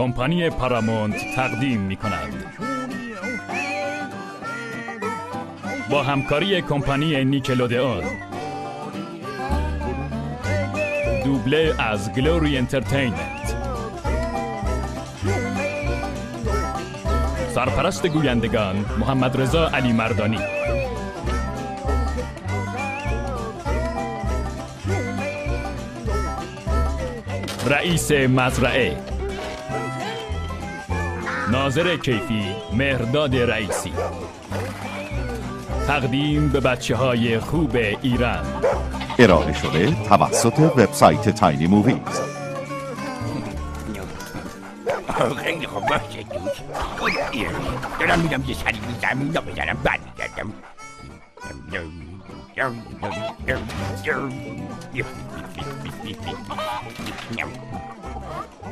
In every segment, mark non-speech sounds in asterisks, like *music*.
کمپانی پارامونت تقدیم می کند با همکاری کمپانی نیکلودئون. دوبله از گلوری انترتینمنت. سرپرست گویندگان محمد رضا علی مردانی. رئیس مزرعه. ناظر کیفی مهرداد رئیسی. تقدیم به بچه های خوب ایران. ارائه شده توسط وبسایت Tiny Moviez خیلی خوب باشه دوست. دارم میرم یه سری زمین رو بزنم برمیگردم.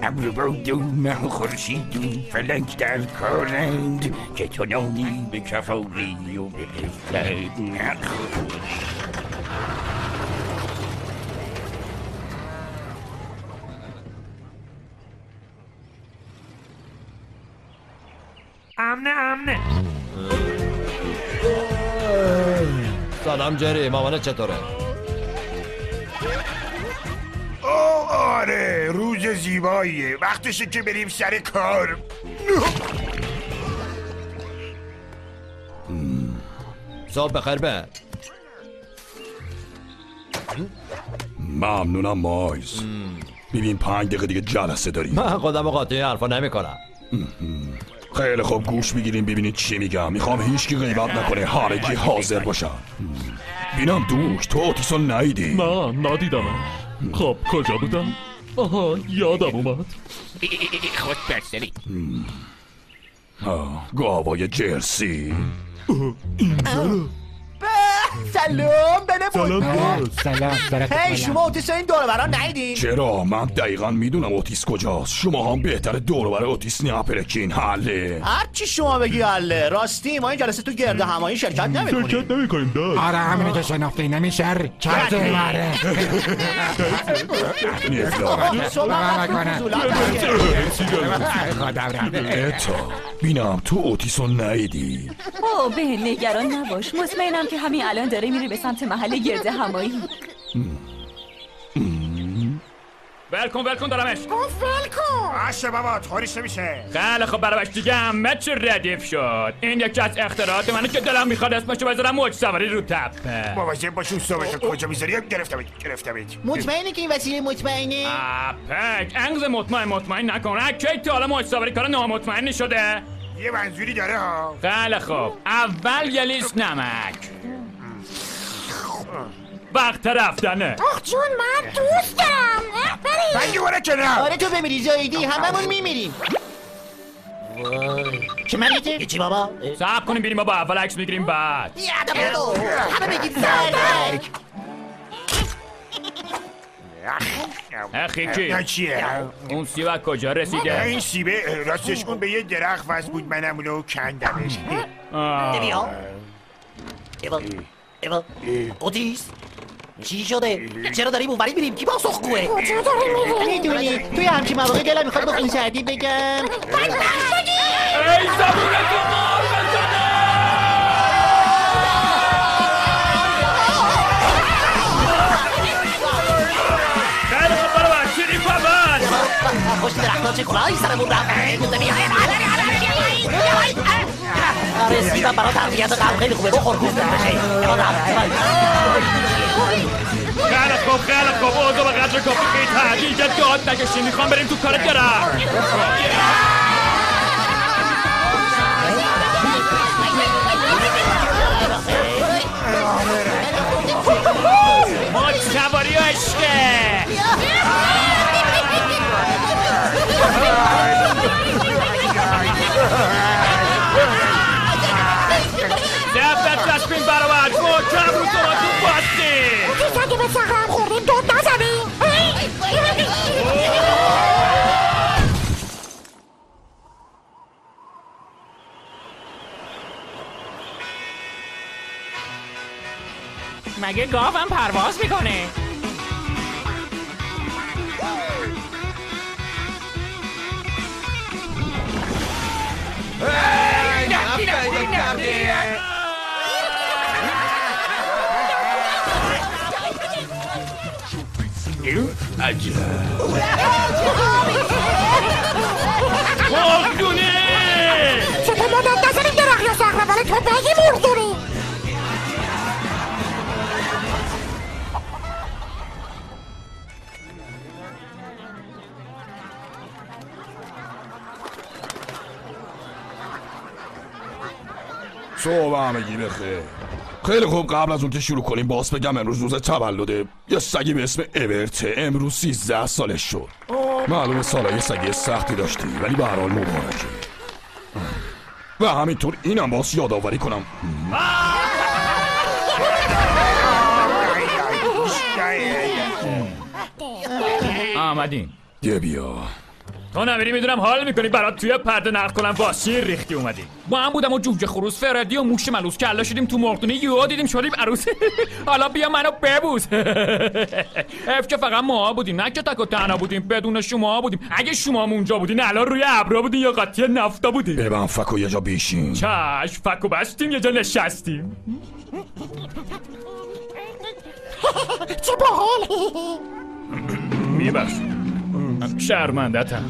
ابر و من خورشید و فلک در کارند که تو نانی به کفاری و به قفلت نخور امنه امنه. سلام جری مامانت چطوره؟ آره روز زیباییه. وقتشه که بریم سر کار. صبح بخیر به. ممنونم مایز. ببین پنج دقیقه دیگه جلسه داریم. من خودم قاطی این حرفا نمی کنم خیلی خوب گوش بگیریم ببینید چی میگم. می‌خوام هیچ کی غیبت نکنه همگی حاضر باشن. بینم دوش تو اوتیسو نیدی نه ندیدم خب کجا بودم؟ آها یادم اومد. خود برسری آه، گاوای جرسی. سلام بله سلام سلام برکت هی شما اوتیس این دور بران ندیدین؟ چرا؟ من دقیقا می‌دونم اوتیس کجاست. شما هم بهتر دور برای اوتیس نیاپرکین حله. هر چی شما بگی حله. راستی ما این جلسه تو گرد همایی شرکت نمی‌کنیم شرکت نمی کنیم داد. آره همینه که شناخته نمیشه. کرده ماره خودم اتا بینم تو اوتیسو نیدی او به نگران نباش. مطمئنم که همین الان داره میره به سمت محل گرد همایی. ولکن ولکن دارمش. باشه بابا طوریش نمیشه خیلی خب برابش دیگه همه چی ردیف شد. این یکی از اختراعات منه که دلم می‌خواد اسمشو بذارم موج سواری رو تپه. مواظب باش اون صحبت کجا می‌ذاری؟ گرفتم گرفتم مطمئنی که این وسیله مطمئنه؟ اپک انگز مطمئن مطمئن نکن کی تا حالا موج سواری کار نامطمئنی شده؟ یه منظوری داره ها. خیلی خوب اول یه لیست نمک. وقت رفتنه. آخ جون من دوست دارم. اه، بریم. من دوباره که نه آره تو بمیری. زایدی هممون میمیریم. چه مریته؟ چی بابا؟ صبر کنیم بریم بابا. اول عکس می‌گیریم بعد. یادا بودو همه بگید زردک اخی چیه؟ اون سیوک کجا رسیده؟ این سیبه راستش کن به یه درخت وصل بود. منم اونو کندمش. آه. ایوا اوتیس چی شده؟ چرا داریم اونوری میریم؟ کی پاسخگوه؟ کجا داریم میریم می‌دونی توی همچین مواقع دلم می‌خواد با خون سردی بگم ای زبونتو مار بزنه پبن پشت درختان چه کلاهی سرمون رفت آره سیدم برای تربیت قلب خیلی خوبه بخور گوز بشه خیلی خوب. خیلی خوب اوضا به قدر کافی خیلی تحلیل که داد نکشیم می‌خوام بریم تو کار درم موج سواری و عشقه سقم خوردیم داد نزنیم. مگه گاوم پرواز می‌کنه؟ عجب خاکونه چطور مدت نزنیم درخ یا سخره ولی تو بگی مردونی صبح همگی بخیر. خیلی خوب قبل از اون که شروع کنیم باز بگم امروز روز تولده یه سگی به اسم اورته امروز 13 سالش شد. معلومه سالای سگی سختی داشتی ولی به هر حال مبارکه. و همینطور اینم باز یادآوری کنم. آمدین. یه بیا. تو نمیری می‌دونم حال می‌کنی. برات توی پرده نقل کنم. واسه ریختی اومدی؟ با هم بودم و جوجه خروس فردی و موش ملوس. کلا شدیم تو مرغدونی یهو دیدیم شدیم عروس. *laughs* حالا بیا منو ببوس. *laughs* اف که فقط ما بودیم. نه که تک و تنها بودیم. بدون شما بودیم. اگه شما هم اونجا بودین الان روی ابرا بودین یا قاطی نفتا بودیم ببن فکو یه جا بیشین چشم فکو بستیم یه جا نشستیم. چه باحال. میبخش شرمندتم.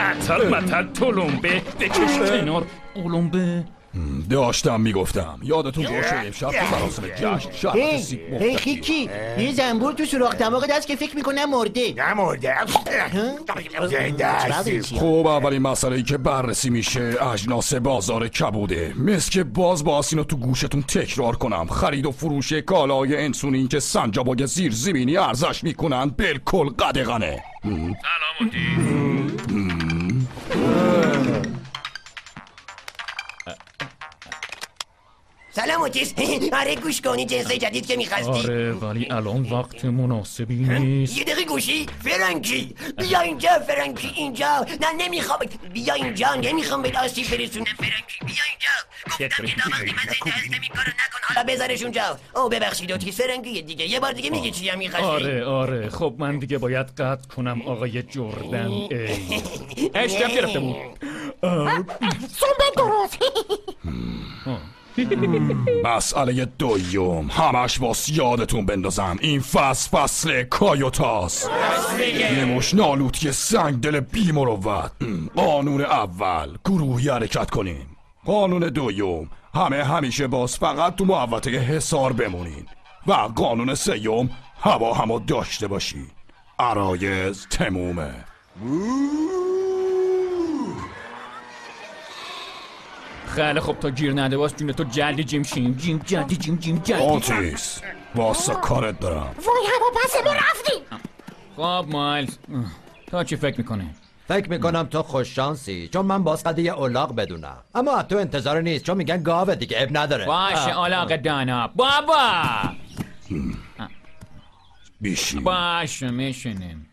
اتل متل تلمبه بکش کنار اولمبه. داشتم می‌گفتم. یادتون باشه امشب تو مراسم جشن شربت سیب هی. خیکی یه زنبور تو سوراخ دماغ دست که فکر می‌کنم مرده. زنده هستیم خب اولین مسئله ای که بررسی میشه اجناس بازار کبوده. مثل که باز باز اینو تو گوشتون تکرار کنم. خرید و فروش کالای انسونی که سنجابای زیر زمینی ارزش می‌کنن بالکل قدغنه. سلام اوتیس *laughs* آره گوش کنی جنس جدید که می‌خواستی. آره ولی الان *laughs* وقت مناسبی نیست. یه دقیقه گوشی. فرانکی. بیا اینجا فرانکی اینجا. نه نمی‌خوام. بیا اینجا نمی‌خوام به آسیب برسونه فرانکی بیا اینجا. گفتم که وقتی من زنده این کارو نکن. حالا بذارش اونجا. او ببخشید اوتیس فرانکی دیگه. یه بار دیگه میگی چی هم می‌خواستی. آره آره. خب من دیگه باید قطع کنم آقای جردن *laughs* ای. اشتم گرفته بود. سنبه درست مسئله دویم. همش واس یادتون بندازم. این فصل فصل کایوتاس. یه مش نالوتی سنگ دل بی مروت قانون اول. گروهی حرکت کنیم. قانون دویم. همه همیشه باز فقط تو محوطه حصار بمونین. و قانون سیوم. هوا همو داشته باشی عرایز تمومه. خیلی خب تا گیر نده باز جون تو جلدی جیم شیم. جیم جلدی جیم جیم جلدی. آتیس واسه کارت دارم. وای هوا پس ما رفتیم. خب مایلز تا چی فکر می‌کنه فکر می‌کنم تو خوش شانسی چون من باز قد یه اولاغ بدونم. اما تو انتظار نیست چون میگن گاوه دیگه اب نداره. باشه علاقه دانا. بابا! بیشی باشه میشینیم.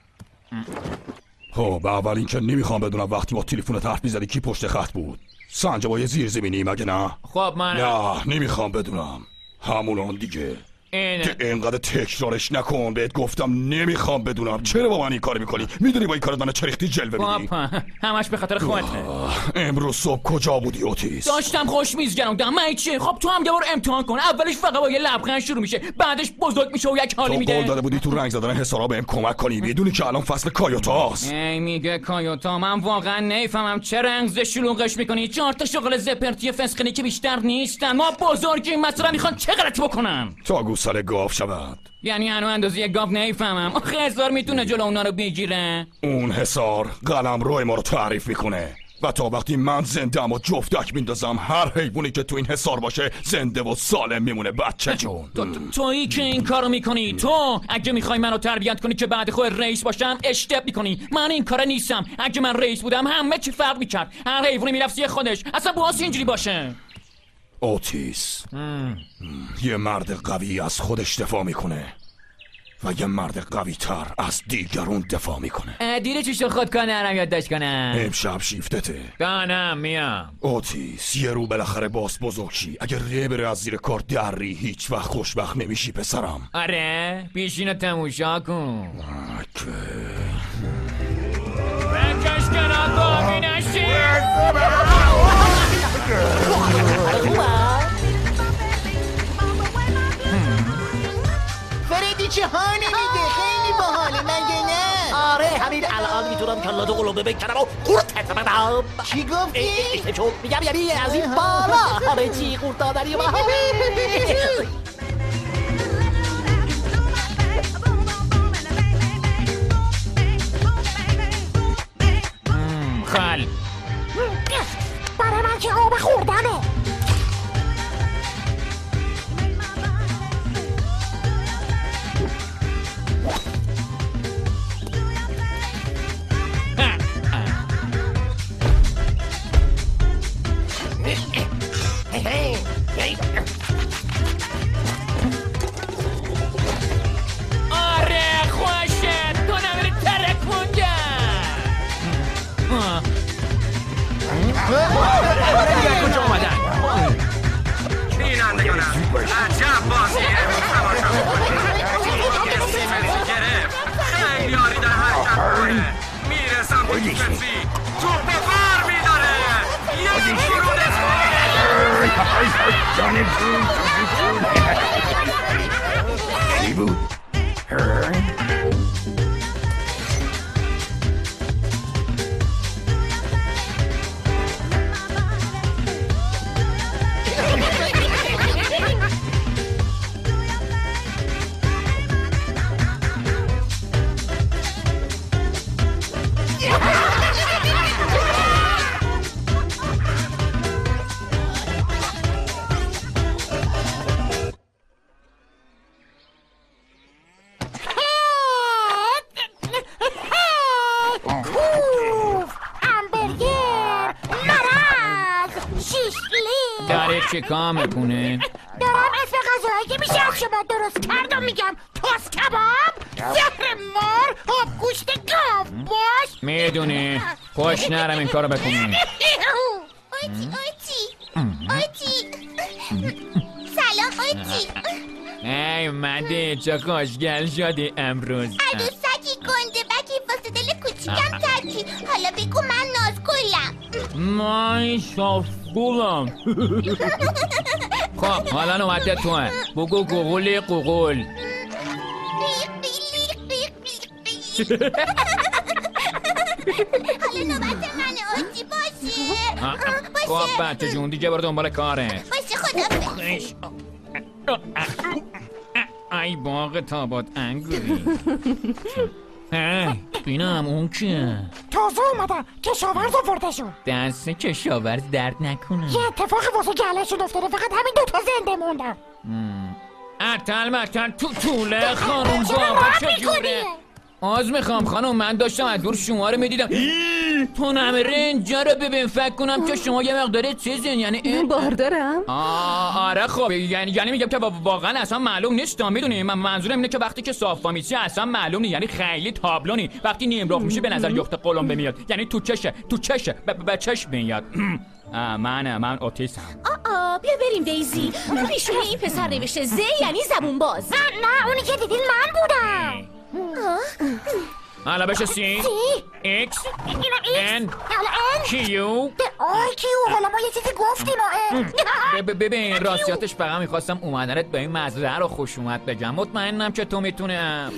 خب اول اینکه نمی‌خوام بدونم وقتی با تلفن حرف می‌زدی کی پشت خط بود. سنجبای زیر زمینی مگه نه؟ خب من نه نمی‌خوام بدونم. همونان دیگه. این که اینقدر تکرارش نکن بهت گفتم نمی‌خوام بدونم. چرا با من این کار می‌کنی؟ می‌دونی با این کارت من چریختی جلوه میدی بابا همش به خاطر خودته امروز صبح کجا بودی اوتیس داشتم خوش میز گرم من چیه خب تو هم یه بار امتحان کن. اولش فقط با یه لبخند شروع میشه. بعدش بزرگ میشه و یک حالی تو قول میده داده بودی تو رنگ زدن حسارا بهم کمک کنی. می‌دونی که الان فصل کایوتاست. ای میگه کایوتا من واقعا نمی‌فهمم چه رنگ شلوغش می‌کنی. چهار تا شغل زپرتی فسقلی که بیشتر نیستن. ما بزرگیم. مثلا می‌خوان چه غلطی بکنن؟ تا گوساله گاو شود. یعنی هنو اندازه گاو نمی‌فهمم آخه هزار می‌تونه جلو اونا رو بگیره. اون حسار قلم روی ما رو تعریف می‌کنه. و تا وقتی من زنده و جفتک میندازم هر حیوانی که تو این حسار باشه زنده و سالم میمونه بچه جون. تو تو- تویی که این کارو می‌کنی. تو اگه می‌خوای منو تربیت کنی که بعد خود رئیس باشم اشتب می‌کنی. من این کار نیستم. اگه من رئیس بودم همه چی فرق می‌کرد. هر حیوانی می‌رفت یه خودش. اصلا باز اینجوری باشه. اوتیس. یه مرد قوی از خودش دفاع می‌کنه و یه مرد قوی تر از دیگرون دفاع می‌کنه. دیره چی شد خود کار نرم یادداشت کنم. امشب شیفتته. دانم میام. اوتیس یه رو بالاخره باس بزرگ شی. اگر ره بره از زیر کار دری هیچ وقت خوشبخت نمیشی پسرم. آره پیشین رو تموشا کن. اوکی. بکش کنار گاهی نشی فردی چه حالی میده خیلی باحال مگه نه آره همین الان می‌تونم کلات و قلوبه بکنم و قورتت بدم چی گفتی؟ میگم یعنی از این بالا همه چی قورت داری و کار می‌کنه؟ دارم اسم غذاهایی که میشه از شما درست کرد و میگم. تاس کباب زهر مار آب گوشت گاو باش می‌دونی. خوش نرم این کارو بکنی. آیتی آیتی آیتی سلام آیتی ای مده چه خوشگل شدی امروز. عروسکی گنده بکی واسه دل کوچیکم کردی حالا بگو من ناز گلم. من شافگولم خب حالا نوبت توه. بگو گوگولی قوقول حالا نوبت من باشه. خب بچه جون دیگه برو دنبال کاره. باشه خدا. ای باغ تابات انگوری. ای بینم اون که تازه اومدم کشاورز آورده شد دست کشاورز درد نکنه. یه اتفاقی واسه گلهشون افتاده فقط همین دوتا زنده موندن. اتل متل تو طوله خانم باید چجوره؟ آز می‌خوام خانم من داشتم از دور شما رو می‌دیدم. تو نمیره اینجا رو ببین فکر کنم که شما یه مقدار چیزین یعنی این باردارم آه آره خب یعنی یعنی میگم که وا- واقعا اصلا معلوم نیست می‌دونی. من منظورم اینه که وقتی که صافا میشی اصلا معلوم نیست. یعنی خیلی تابلونی. وقتی نیمرخ میشه به نظر یخت قلمبه میاد. یعنی تو چشه تو چشه به چشم میاد. *clears throat* من من اوتیسم آ بیا بریم دیزی. پیشون این پسر نوشته زی یعنی زبون باز نه نه اونی که دیدین من بودم. سی سی ایکس ان کیو آی کیو حالا ما یه چیزی گفتیم ببین راستیاتش فقط می‌خواستم اومدنت به این مزرعه رو خوش اومد بگم مطمئنم که تو می‌تونه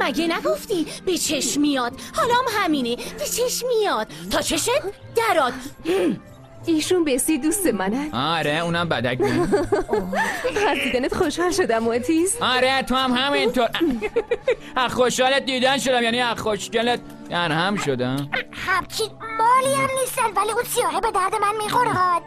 مگه نگفتی به چشم میاد حالا هم همینه به چشم میاد تا چشم دراد ایشون بسی دوست منن. آره اونم بدک بود. از دیدنت خوشحال شدم اوتیس آره تو هم همینطور. از خوشحالت دیدن شدم یعنی از خوشگلت در هم شدم. همچین مالی هم نیستن ولی اون سیاهه به درد من می‌خوره. ها.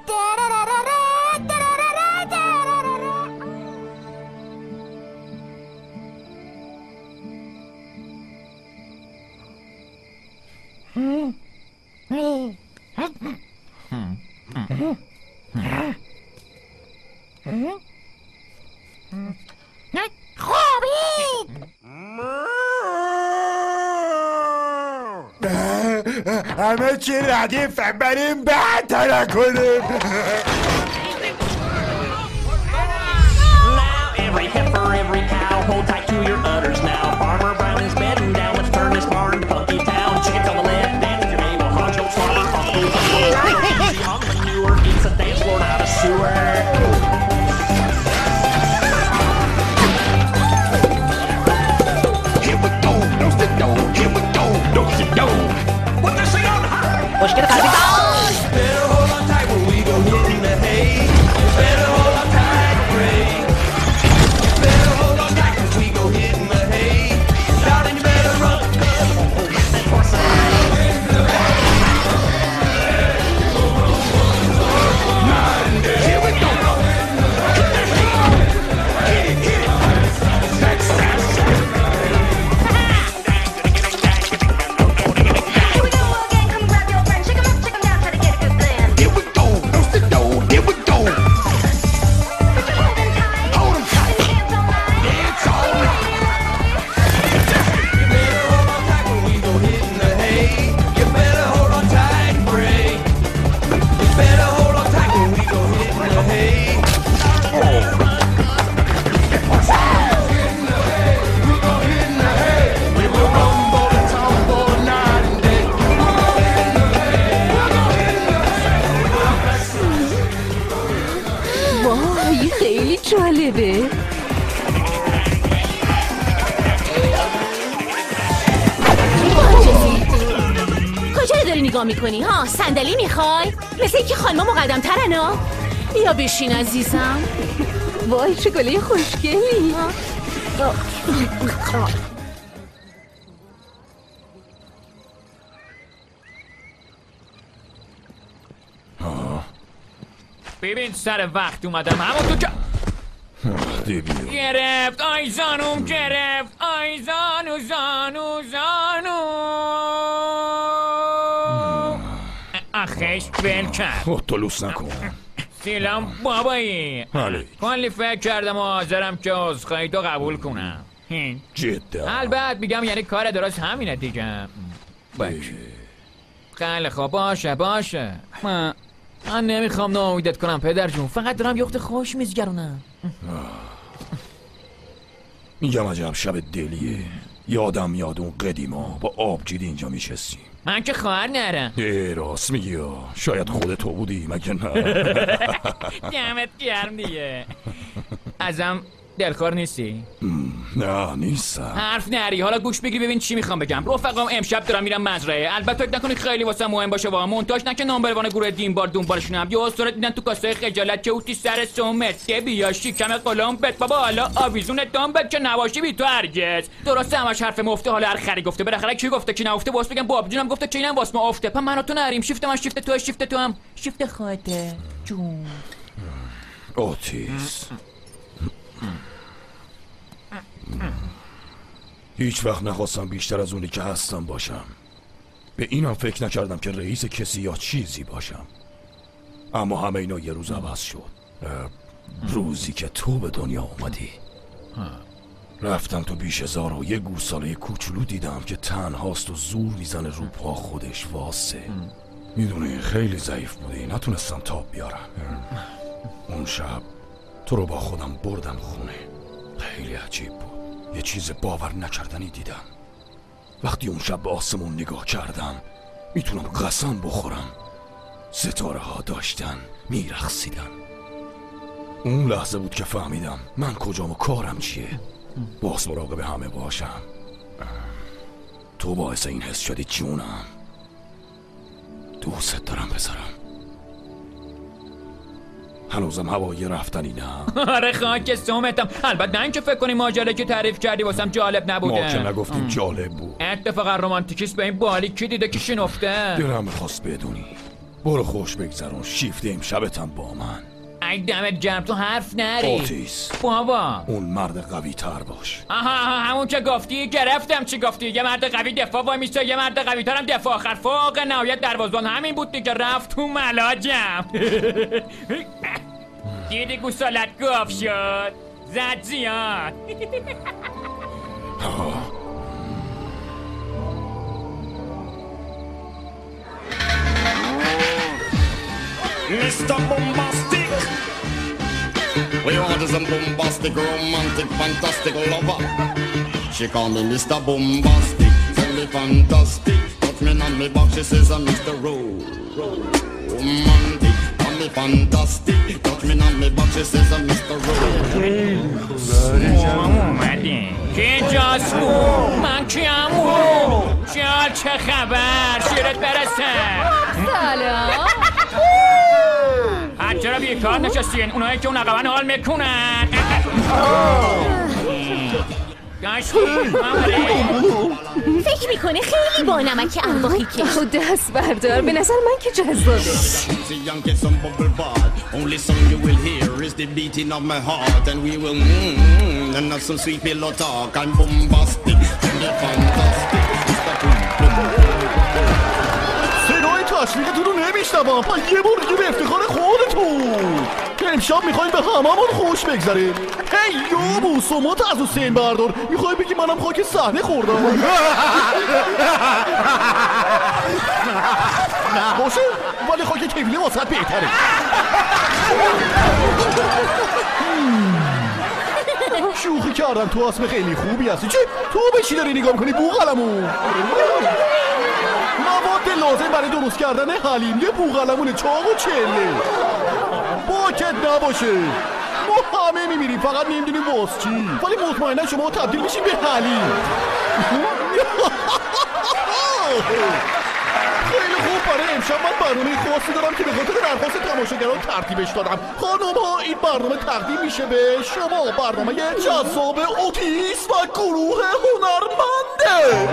خوابید همه چی ردیفه بریم بعد نکنیم Every heifer, every cow, hold tight to your udders now. Pô, esquerda, cara, بشین عزیزم. وای چه گله خوشگلی. ببین سر وقت اومدم همون تو دیبیو گرفت آی زانوم گرفت آی زانو زانو زانو. آخش ول کرد. خود تو لوس نکن. سلام بابایی. بله. کلی فکر کردم و حاضرم که عذرخواهی تو قبول کنم. جدا. البته میگم یعنی کار درست همینه دیگه. باشه خیلی خوب. باشه باشه. من من نمی‌خوام ناامیدت کنم پدر جون. فقط دارم یخت خوش میزگرونم میگم عجب شب دلیه. یادم یاد اون قدیما با آبجید اینجا میشستیم. من که خواهر نرم. ای راست میگی. شاید خود تو بودی مگه نه؟ *laughs* دمت گرم دیگه. ازم دلخور نیستی؟ نه نیستم. حرف نری. حالا گوش بگیر ببین چی می‌خوام بگم. رفقام امشب دارم میرم مزرعه. البته فکر نکنی خیلی واسه مهم باشه واقعا. مونتاژ نه که نامبروان گروه دین بار دنبالشونم یه استورت دیدن تو کاسه خجالت که اوتی سر سومت. ده بیا شیکم قلم بت بابا حالا آویزون دامبت که نباشی بی تو هرگز. درسته همش حرف مفته. حالا هر خری گفته. بالاخره کی گفته کی نگفته؟ باس بگم باب جونم گفته کی اینم واس ما افته. پس من و تو نریم. شیفت من شیفت تو شیفت تو هم. شیفت خودته جون. اوتیس هیچ وقت نخواستم بیشتر از اونی که هستم باشم. به اینم فکر نکردم که رئیس کسی یا چیزی باشم. اما همه اینا یه روز عوض شد. روزی که تو به دنیا اومدی. رفتم تو بیش هزار و یه گوساله کوچولو دیدم که تنهاست و زور می‌زنه رو پا خودش. واسه. می‌دونی خیلی ضعیف بودی. نتونستم تاب بیارم. اون شب تو رو با خودم بردم خونه. خیلی عجیب بود. یه چیز باور نکردنی دیدم. وقتی اون شب به آسمون نگاه کردم می‌تونم قسم بخورم. ستاره ها داشتن میرخصیدن اون لحظه بود که فهمیدم من کجام و کارم چیه. باز مراقب همه باشم. تو باعث این حس شدی جونم. دوست دارم پسرم هنوزم هوایی رفتنی نه *laughs* آره خاک سومتم. البته نه اینکه فکر کنی ماجرا که تعریف کردی واسم جالب نبوده. ما که نگفتیم جالب بود. اتفاقا رومانتیکیست به این بالی کی دیده که شنفته. دلم می‌خواست بدونی. برو خوش بگذرون. شیفت امشبتم با من. ای دمت گرم تو حرف نری. اوتیس بابا. اون مرد قوی تر باش. آها آها همون که گفتی گرفتم. چی گفتی؟ یه مرد قوی دفاع وای میسته یه مرد قوی ترم دفاع. آخر فوق نهایت دروازبان همین بود دیگه. رفت تو ملاجم. *laughs* Aqui de gusolade gofshot. Zadian. Hein. *laughs* oh. Mr. Bombastic. We order some bombastic, romantic, fantastic lover. She call me Mr. Bombastic, tell me fantastic. Touch me on me box, she says I'm Mr. Ro. Romantic. Me fantastic. Touch me on me back, she says I'm Mr. اومده که جاسو من کیامو شال چه خبر شیرت برسه سلام هر چرا بیکار نشستین اونایی که اون عقبن حال می‌کنن *laughs* فکر می‌کنه خیلی با نمک انباخی که خود دست بردار. به نظر من که جزده سیدوی تو که نمیشنوم پس یه بار دیگه به افتخار خودتون. که امشب می‌خوایم به هممون خوش بگذره هی یابو سمات از اون سین بردار. می‌خوای بگی منم خاک صحنه خوردم؟ نه باشه ولی خاک کیفیلی واسط بهتره. *laughs* شوخی کردم تو اسم خیلی خوبی هستی. چه؟ تو به چی داری نگاه می‌کنی بوغلمون؟ مواد لازم برای درست کردن حلیم. یه بوغلمون چاق و چله باکت نباشه. ما همه میمیریم. فقط نمی‌دونیم واس چی ولی مطمئنا شما تبدیل میشین به حلیم. خیلی خوب. آره امشب من برنامه خاصی دارم که به خاطر درخواست تماشاگران ترتیبش دادم. خانم ها این برنامه تقدیم میشه به شما. برنامه جذاب اوتیس و گروه هنرمنده.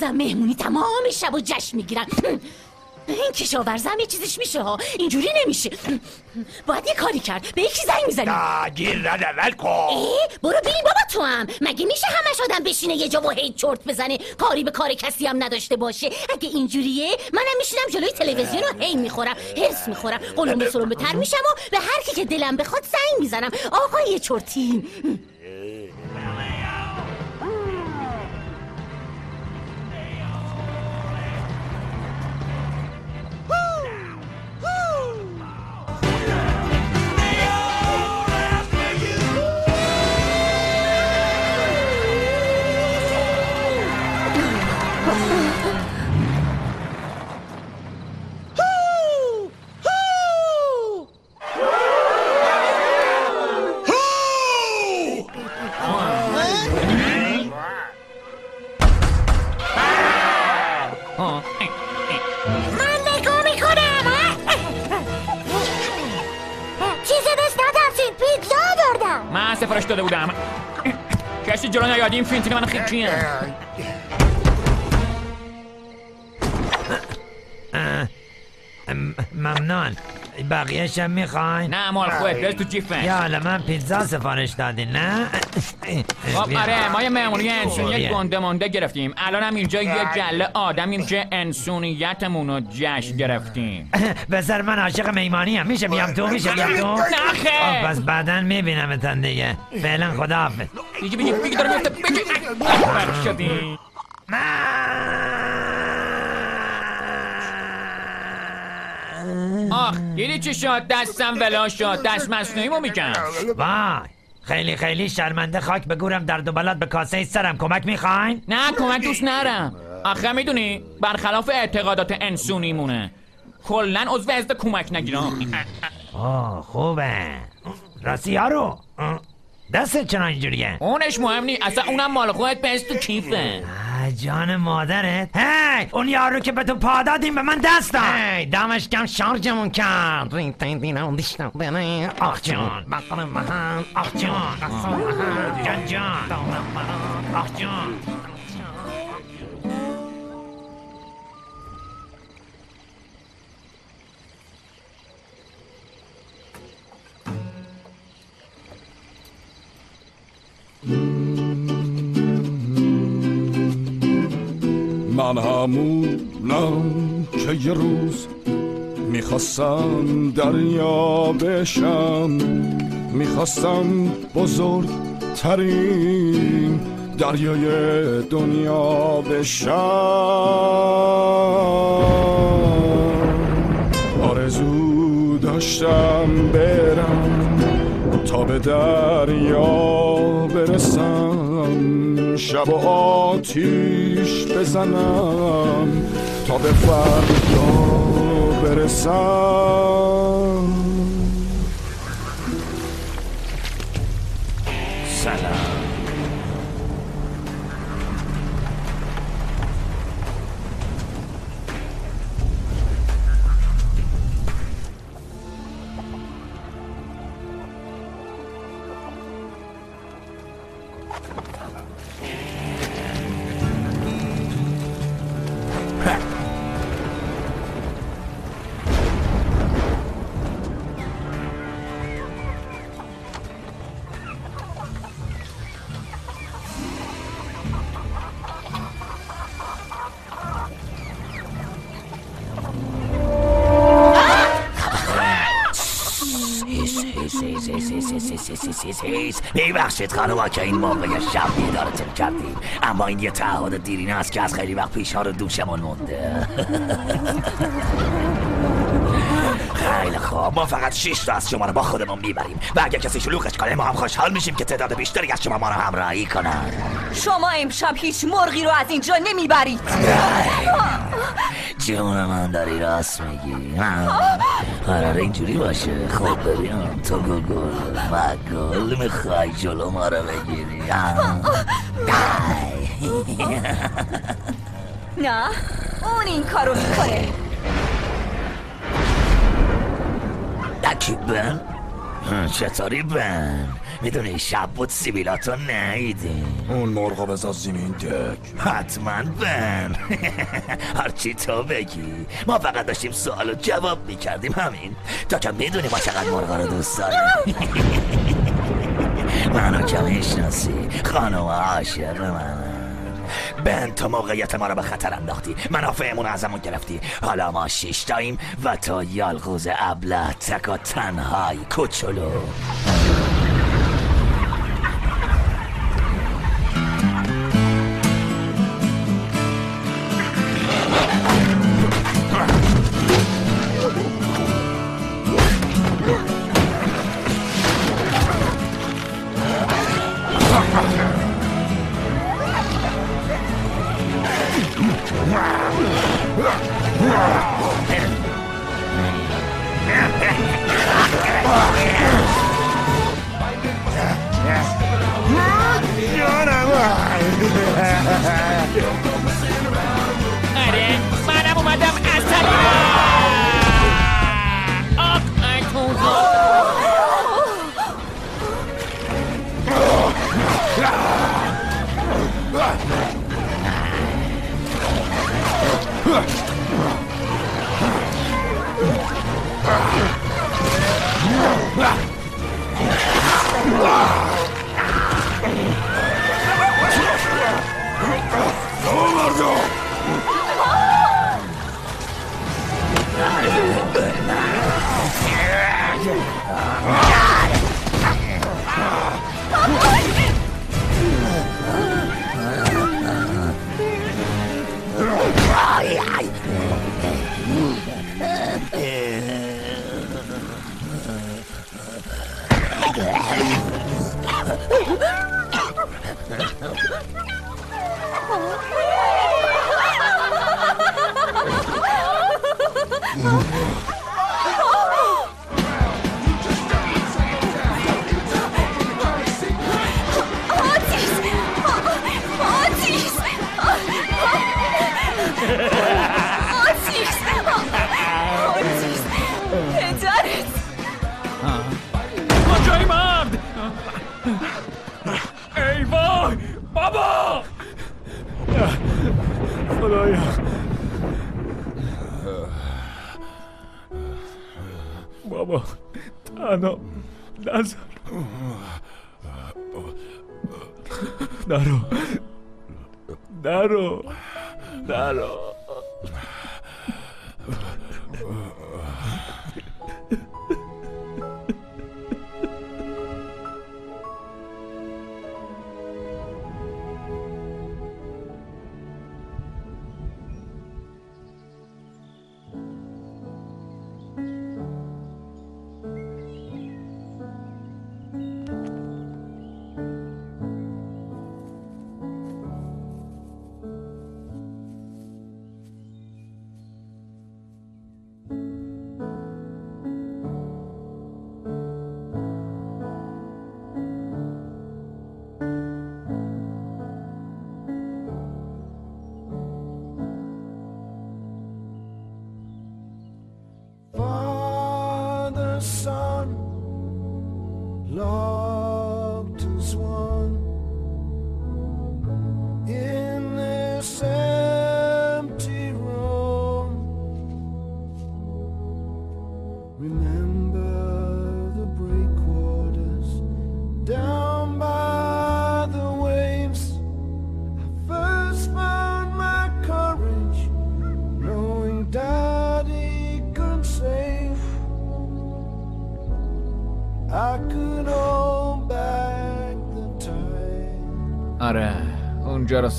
بازم مهمونی تمام شب و جشن می‌گیرن. این کشاورزم یه چیزش میشه ها. اینجوری نمیشه. باید یه کاری کرد. به یکی زنگ می‌زنیم. گیر نده ول کن. ای برو ببین بابا تو هم. مگه میشه همش آدم بشینه یه جا و هی چرت بزنه؟ کاری به کار کسی هم نداشته باشه. اگه اینجوریه منم میشینم جلوی تلویزیون و هی می‌خورم هرس می‌خورم. قلم به سرم تر میشم و به هر کی که دلم بخواد زنگ می‌زنم. آقای چرتی سفارش داده بودم. کسی جلو نیاد؟ این فینتین من خیلی ممنون. بقیهش هم می‌خواین؟ نه مال خودت بذار تو جیفه. یا من پیتزا سفارش دادی نه؟ خب آره ما یه مهمونی انسونیت گنده مونده گرفتیم. الان هم اینجا یه گله آدمیم که انسونیتمون رو جشن گرفتیم. *laughs* بسر من عاشق میمانی هم. میشه بیام تو؟ میشه بیام تو؟ نه. خب، پس بعدا می‌بینم دیگه. فعلا خداحافظ. بگی بگی بگی داره میفته بگی. *laughs* شدی. آخ دیدی چی شد؟ دستم ولا شد. دست مصنوعیمو میگم وای خیلی خیلی شرمنده خاک بگورم در دو بلاد به کاسه سرم. کمک می‌خواین؟ نه کمک دوست نرم. آخه می‌دونی برخلاف اعتقادات انسونیمونه. کلا عضو حزب کمک نگیرم آه خوبه. راستی یارو. دستت چرا اینجوریه؟ اونش مهم نی اصلا اونم مال خودت بس تو کیفه. جان مادرت. هی اون یارو که به تو پا دادیم به من دست داد. هی دمش کم شارژمون کرد. آخ جان. بقر محل آخ جان. جان جان. آخ جان. من همونم که یه روز می‌خواستم دریا بشم. می‌خواستم بزرگترین دریای دنیا بشم. آرزو داشتم برم تا به دریا برسم شب و آتیش بزنم تا به فردا برسم. ببخشید خانوما که این موقع شب بیدارتون کردیم. اما این یه تعهد دیرینه است که از خیلی وقت پیش ها رو دوشمون مونده. *laughs* خیلی خوب. ما فقط 6 تا از شما رو با خودمون می‌بریم. و اگه کسی شلوغش کنه ما هم خوشحال میشیم که تعداد بیشتری از شما ما رو همراهی کنن. شما امشب هیچ مرغی رو از اینجا نمی‌برید. جون من داری راست میگی قرار اینجوری باشه. خب ببینم تو گل و گل می‌خوای جلو ما رو بگیری نه اون این کارو می‌کنه. دکی بن چطوری بن می‌دونی شب بود سیبیلاتو نیدیم اون مرغا بذار زمین دک حتما بن. *laughs* هرچی تو بگی. ما فقط داشتیم سوال و جواب می‌کردیم همین. تا که می‌دونی ما چقدر مرغا رو دوست داریم. *laughs* منو که می‌شناسی خانم عاشق من بن تو موقعیت ما رو به خطر انداختی. منافعمون رو ازمون گرفتی. حالا ما شیشتاییم و تو یالغوز ابله تک و تنهای کوچولو. آتیس *laughs* らやママ頼ザロ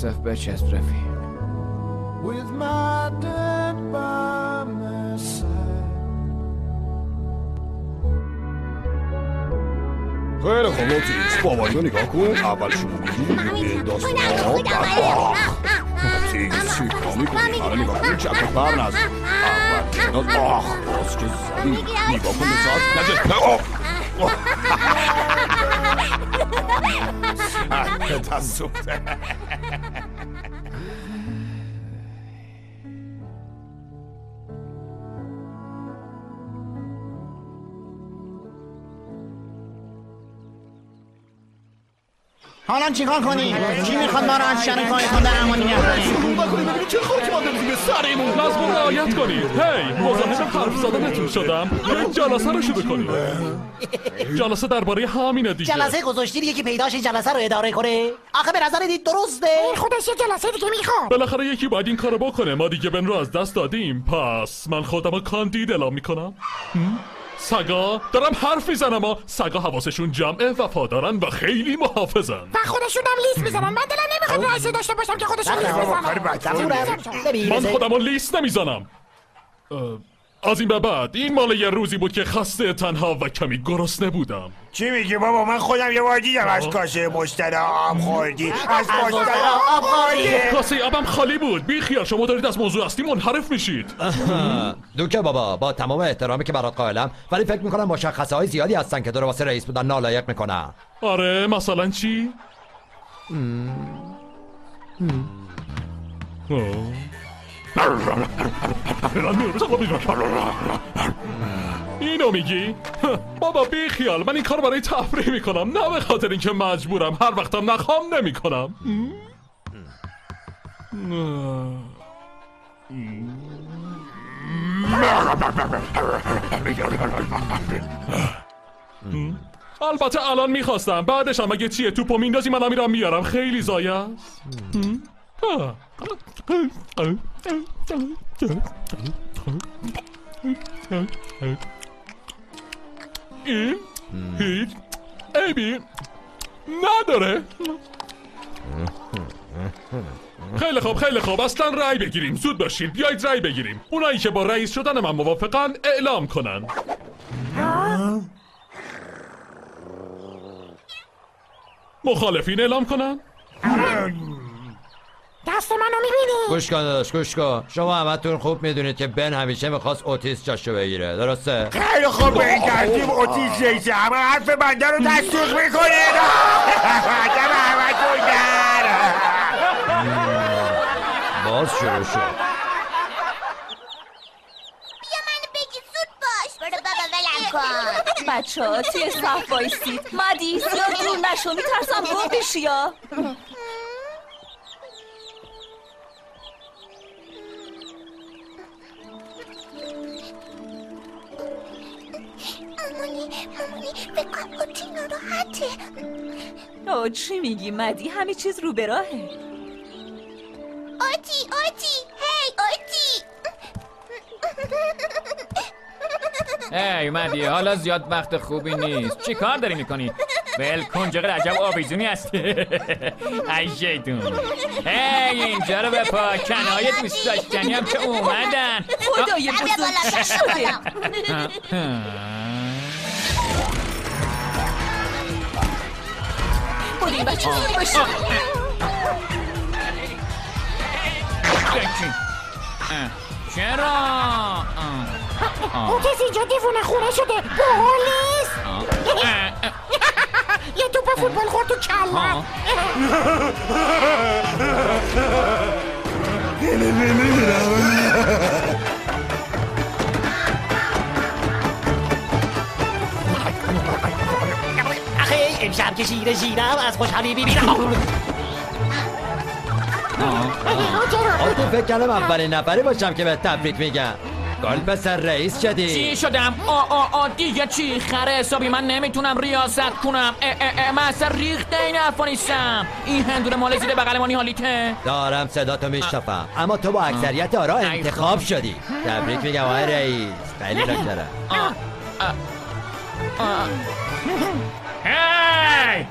مصرف برچسب رفیق With my dad by my side. خیلی نگاه کن اول شما میگی داستان بعد با تیز چی کار می‌کنی حالا نگاه کن چه و پر نزد اول شناس آخ باز که زدی نگاه کن بساز نجد نه آخ ha حالا چیکار کنی؟ کی می‌خواد ما رو از شر کارتون در امان نگه داره؟ ببینید چه خاکی مانده به سرمون. مزمون رعایت کنید هی مزاحم حرف زدنتون شدم. یک جلسه رو شروع کنید جلسه درباره همینه دیگه. جلسه گذاشتی دیگه که پیداش جلسه رو اداره کنه؟ آخه به نظر دید درسته. خودش یه جلسه دیگه می‌خواد. بالاخره یکی باید این کارو بکنه. ما دیگه بن رو از دست دادیم. پس من خودم رو کاندید اعلام می‌کنم. سگا دارم حرف می‌زنم و سگا حواسشون جمعه وفادارن و خیلی محافظن. و خودشون هم لیست می‌زنن. من دلم نمی‌خواد رئیسی داشته باشم که خودشون لیست من خودم لیست نمی‌زنم. از این به بعد این مال یه روزی بود که خسته تنها و کمی گرسنه بودم. چی میگی بابا؟ من خودم یه بار دیدم از کاسه مشتری آب خوردی. از مشتری آب خوردی. کاسه آبم خالی بود. بی خیال شما دارید از موضوع اصلی منحرف میشید. دوکه بابا با تمام احترامی که برات قائلم ولی فکر می‌کنم مشخصه های زیادی هستن که داره واسه رئیس بودن نالایق می‌کنن. آره مثلا چی؟ اینو میگی؟ بابا بی خیال من این کار برای تفریح می‌کنم. نه به خاطر اینکه مجبورم. هر وقتم نخوام نمی‌کنم. البته الان می‌خواستم. بعدش هم اگه چیه توپو میندازی منم میرم میارم. خیلی زایه است این هیچ عیبی نداره. خیلی خوب خیلی خوب. اصلا رأی بگیریم. زود باشید بیایید رأی بگیریم. اونایی که با رئیس شدن من موافقن اعلام کنن. مخالفین اعلام کنن؟ دست منو می‌بینی؟ گوش کن داداش گوش کن. شما همتون خوب می‌دونید که بن همیشه می‌خواست اوتیس جاشو بگیره. درسته؟ خیلی خوب به این ترتیب اوتیس رئیسه همه حرف بنده رو تصدیق می‌کنه *laughs* در؟ *laughs* باز شروع شد. بچه ها توی صف بایستید. مدی زیاد دور نشو. میترسم گم بشی یا؟ چی میگی مدی؟ همه چیز رو به راهه. اوتی اوتی هی اوتی ای مدی حالا زیاد وقت خوبی نیست. چی کار داری می‌کنی؟ ول کن چقدر عجب آویزونی هستی. ای شیطون هی اینجا رو بپا کنای دوست داشتنی هم که اومدن. خدای بزرگ *laughs* بودی بچه ها باشی چرا؟ اون کسی اینجا دیوونه خونه شده باحالیست یه توپ فوتبال خورد تو کلم امشب که شیر شیرم از خوشحالی آه تو فکر کردم اولین نفری باشم که به تبریک میگم. گل پسر رئیس شدی. چی شدم؟ آ آ آ دیگه چی؟ خره حسابی من نمی‌تونم ریاست کنم. اه اه اه من اصلا ریخته این حرفا نیستم. این هندونه مال زیر بغلمانی حالیته دارم صدا تو میشنفم اما تو با اکثریت آرا انتخاب شدی. تبریک میگم آقای رئیس. خیلی نکتره هی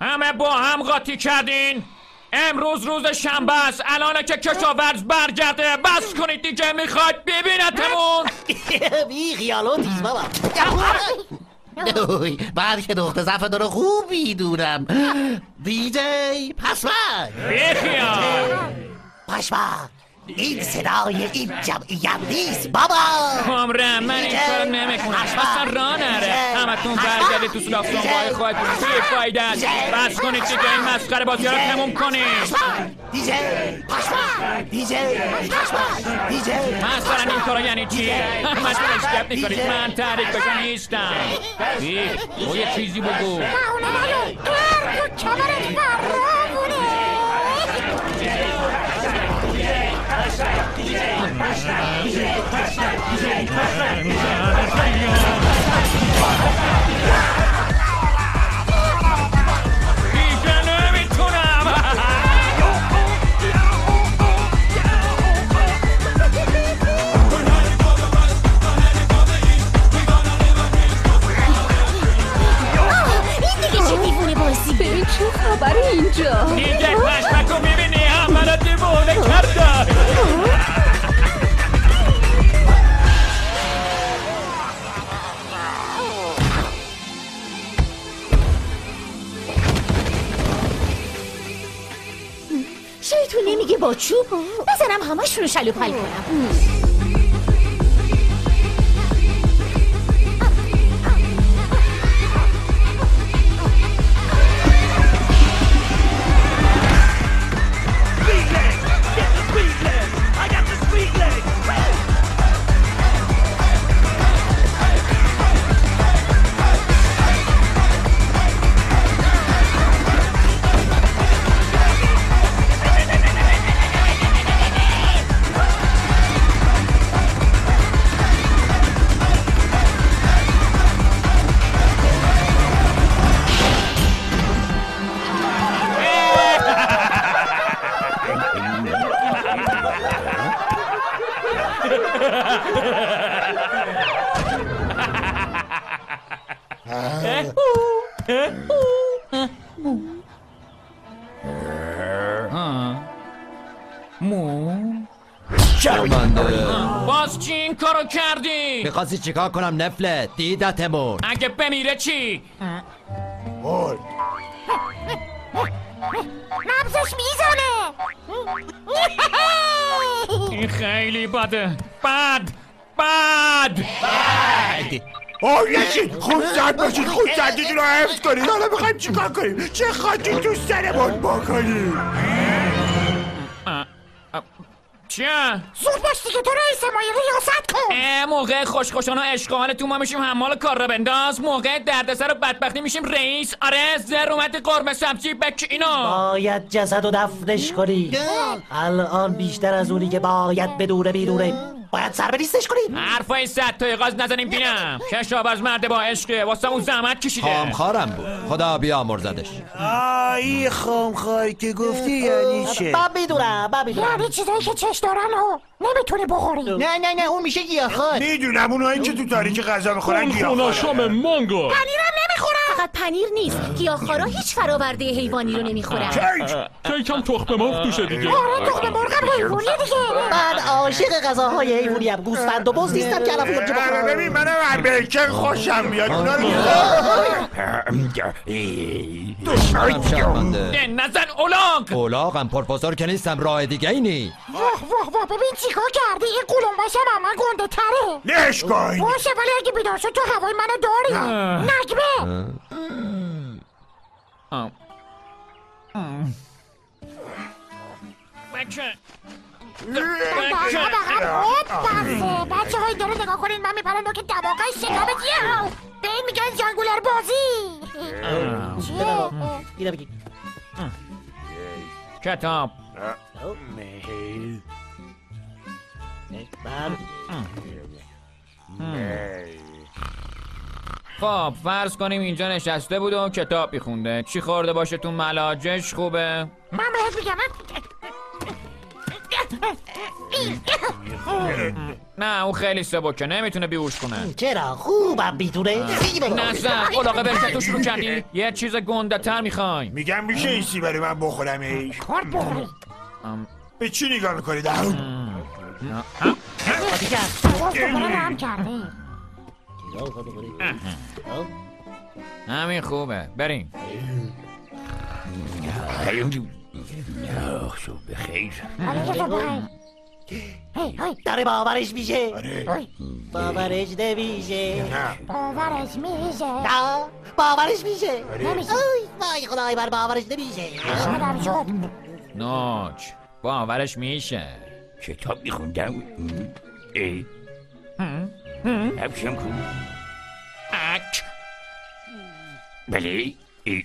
همه با هم قاطی کردین. امروز روز شنبه است. الان که کشاورز برگرده. بس کنید دیگه می‌خواد ببینتمون. *laughs* بی خیالو تیز بابا. بعد که نقطه ضعف داره خوب می‌دونم *laughs* دیجی پسمک بیخیال پشمک این صدای این جمعیت نیست بابا. کامران من این کار نمی‌کنم. اصلا را نره. همتون برگردید تو سلاف سنبای خودتون. بی فایده است بس کنید دیگه این مسخره بازی رو تموم کنید دیجی پشمک دیجی پشمک دیجی مثلا این کارا یعنی چی؟ همتون اشتب می‌کنید من تحریک بشن نیستم. بی تو یه چیزی بگو. بهونه نیار قرق و کمرت فرامونه دیگه چه خبر اینجا دیگه نمیگه با چوب؟ بزنم همشون رو شلو پل کنم. می‌خواستی چیکار کنم نفله؟ دیدتمون. اگه بمیره چی؟ نبزش می‌زنه. این خیلی بده. بد. بد. آریشید خوب زد باشید خوب زدیدون رو حفظ کنید. حالا می‌خوایم چیکار کنیم؟ چه خاطی تو سرمون بکنیم؟ چیه؟ زود باش دیگه تو رئیس مایه ریاست. موقع خوشخوشان و عشقانه تو ما میشیم حمال کار رو بنداز. موقع دردسر و بدبختی میشیم رئیس. آره زر اومد قرمه سبزی بک اینا. باید جسد و دفنش کنی. الان بیشتر از اونی که باید بدوره بیدوره. باید سر بریستش کنی حرفای صد تا غاز نزنیم بینم کشاورز مرد با عشقه واسه اون زحمت کشیده. خامخارم بود. خدا بیامرزدش. آی خامخوای که گفتی یعنی چه؟ من می‌دونم من می‌دونم یعنی چیزایی که چش دارن و نمی‌تونی بخوری. نه نه نه اون میشه گیاهخوار. می‌دونم اونایی که تو تاریک غذا می‌خورن اون گیاه خونه شام مانگو. پنیرم نمی‌خورم فقط پنیر نیست. گیاهخوارا هیچ فراورده حیوانی رو نمی‌خورن. کیکم تخم مرغ توشه دیگه. آره تخم مرغم حیوانیه دیگه. من عاشق غذاهای حیوانی هم گوسفند و بز نیستم که علف اونجا بخورم ببین منم از بیکن خوشم میاد. اونا رو نزن اولاق اولاغم پرپسر که نیستم راه دیگه ای نی. واه واه واه ببین چیکار کردی؟ این قلمبش هم همه گنده تره لش کن. باشه ولی اگه بیدار شد تو هوای منو داری. نگمه. آم. ام. بچه بچه بسه بچه های داره نگاه کنین من میپرم که دماغای شکم جیه به این میگن جنگولر بازی چیه؟ بگی کتاب خب فرض کنیم اینجا نشسته بود و کتاب میخونده چی خورده باشه تو ملاجش خوبه من بهت میگم نه اون خیلی سبکه نمی‌تونه بیهوش کنه چرا خوبم می‌تونه نه سر اولاغه برکت تو شروع کردی یه چیز گنده تر می‌خوای میگم میشه این سیب رو من بخورمش کارت بخوری به چی نگاه دوباره هم کردی همین خوبه بریم شو بخیر هی هی داره باورش میشه. آره. باورش نمیشه. باورش میشه. نه. باورش میشه. نمیشه. اوی وای خدای بر باورش نمیشه. شدم شد. نوچ باورش میشه. کتاب میخوندم. ای بله ای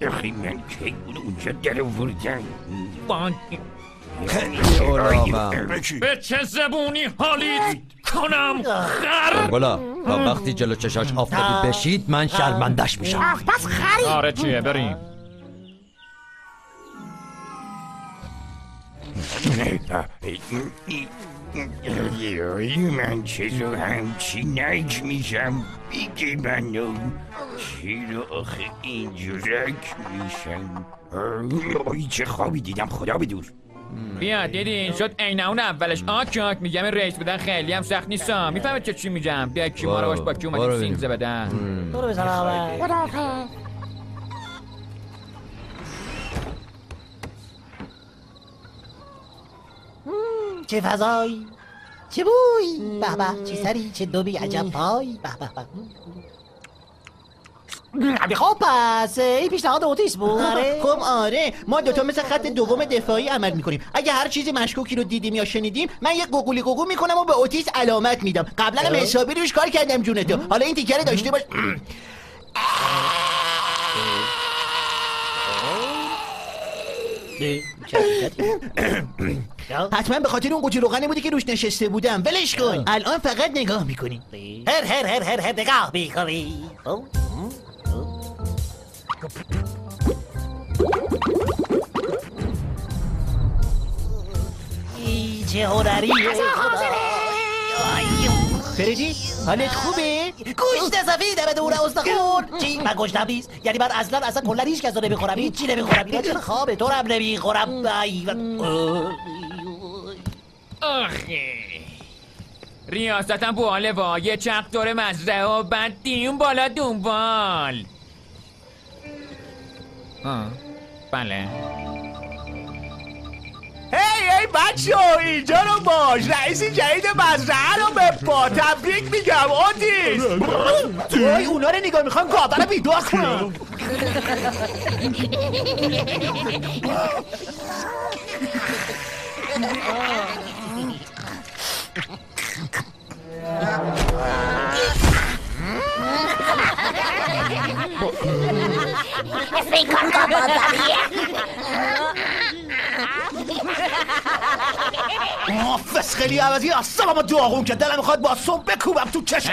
اخی من کی اونو اونجا در آوردم اولاغم به چه زبونی حالیت کنم خر گلا تا وقتی جلو چشاش آفتابی بشید من شرمندش میشم پس خری آره چیه بریم من چرا همچی نج میشم بیگه منو چرا آخه اینجورک میشم آی چه خوابی دیدم خدا بدور بیا دیدین شد عین اون اولش. آک آک میگم این رئیس بودن خیلی هم سخت نیستا می‌فهمه چه چی میگم؟ بیا کی ما رو باش با کی اومدیم بریم. سینگزه بدن. برو بزن چه فضایی؟ چه بوی؟ به به چه سری چه دوبی عجب پای؟ به به به. خب پس این پیشنهاد اوتیس بود. آره. خب آره ما دوتا مثل خط دوم دفاعی عمل می‌کنیم. اگه هر چیزی مشکوکی رو دیدیم یا شنیدیم من یه گوگولی گوگو می‌کنم و به اوتیس علامت میدم. قبلا هم حسابی روش کار کردم جونتو. حالا این تیکر داشته باش. حتما به خاطر اون قوطی روغنی بودی که روش نشسته بودم. ولش کن. الان فقط نگاه می‌کنیم هر هر هر هر هر نگاه می‌کنی. خب. ای چه هنریه فردی حالت خوبه؟ گوشت سفیده به دور استخون. چی؟ من گوشتم نیست. یعنی من اصلا اصلا کلا هیچ کس رو نمی‌خورم. هیچی نمی‌خورم. اینا چرا؟ خوابه. تو رو هم نمی‌خورم. آخه. ریاستم باله وا یه چق دور مزرعه و بعد دیون بالا دنبال. آه بله. هی هی بچه اینجا رو باش. رئیس جدید مزرعه رو به پا. تبریک میگم آتیس وای اونا رو نگاه می‌خوام گابه رو بیدار کنم. *laughs* کارگاه بازاریه آه فسخلی عوضی اصلا داغون که دلم می‌خواد با سم بکوبم تو چشش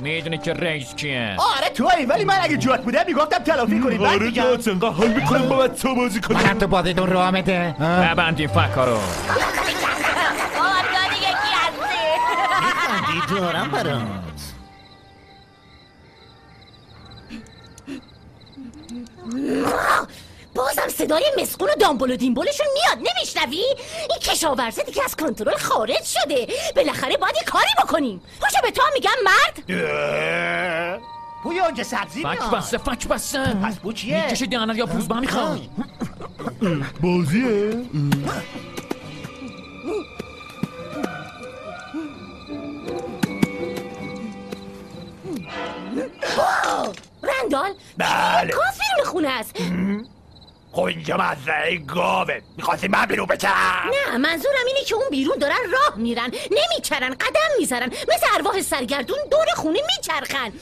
می‌دونی که رئیس کیه. آره توی ولی من اگه جوت بودم می‌گفتم تلافی کنید بعد میگم. انقدر حال می‌کنم با تو بازی کنم. منم تو بازیتون رو آمده ببندی فکا *laughs* رو بابا تو دیگه کی هستی دارم برات بازم صدای مسکون و دامبل و دیمبلشون میاد نمیشنوی؟ این کشاورزه دیگه از کنترل خارج شده. بالاخره باید یه کاری بکنیم. پاشو به تو میگم مرد. بوی اونجا سبزی فک میاد. بسته فک بسته. پس بو چیه؟ می‌کشه دهنت یا پوز با می‌خوام. بازیه. رندال بله. کافی خونه است. خب اینجا مزرعه گاوه. می‌خواستی من بیرون بچرم نه منظورم اینه که اون بیرون دارن راه میرن. نمیچرن قدم می‌ذارن مثل ارواح سرگردون دور خونه میچرخن.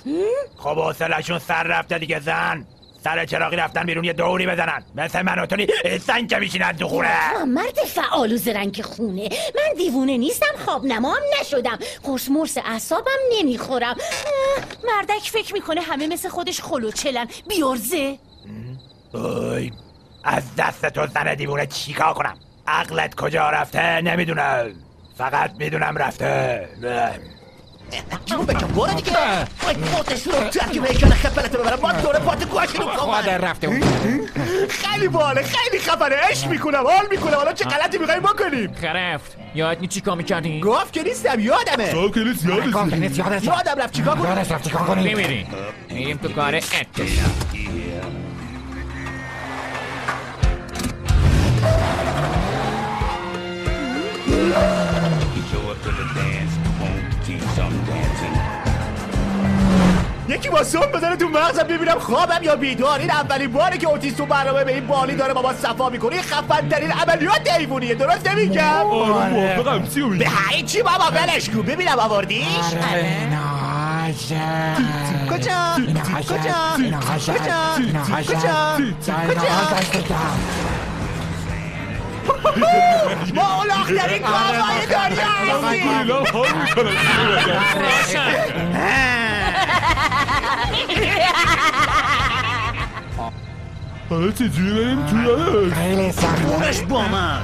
خب حوصلشون سر رفته دیگه زن. سر چراغی رفتن بیرون یه دوری بزنن. مثل من و تو سنگ که میشینن تو خونه. مرد فعال و زرنگ خونه. من دیوونه نیستم خواب نمام نشدم. قرص مرس اعصابم نمی‌خورم. مردک فکر می‌کنه همه مثل خودش خلوچلن بیارزه. اوی از دست تو زن دیوونه چیکار کنم؟ عقلت کجا رفته؟ نمی‌دونم. فقط می‌دونم رفته. بکن برو دیگه وای پاتش رو ترکی می‌کنه خپلت ببرم با دوره پات گوشی رو خود رفته خیلی باله خیلی خفنه عشق می‌کنم حال می‌کنم حالا چه غلطی می‌خوایم بکنیم خرفت یاد چی کار می‌کردی؟ گفت که نیستم یادمه گفت که نیست یادش گفت که نیست یادش یادم رفت چیکار کنم یادش رفت چیکار کنیم میمیریم میریم تو کار اتصال یکی با صبح بزنه تو مغزم ببینم خوابم یا بیدار. این اولین باره که اوتیس تو برنامه به این بالی داره با ما صفا می‌کنه. این خفن ترین عملیات حیوانیه. درست نمیگم؟ آره. موافقم و به هر چی بابا ولش کن. ببینم آوردیش. کجا؟ کجا؟ کجا؟ کجا؟ ما الاخترین کارهای دنیا هستیم. حالا چجوری بریم تو خیلی سخت با من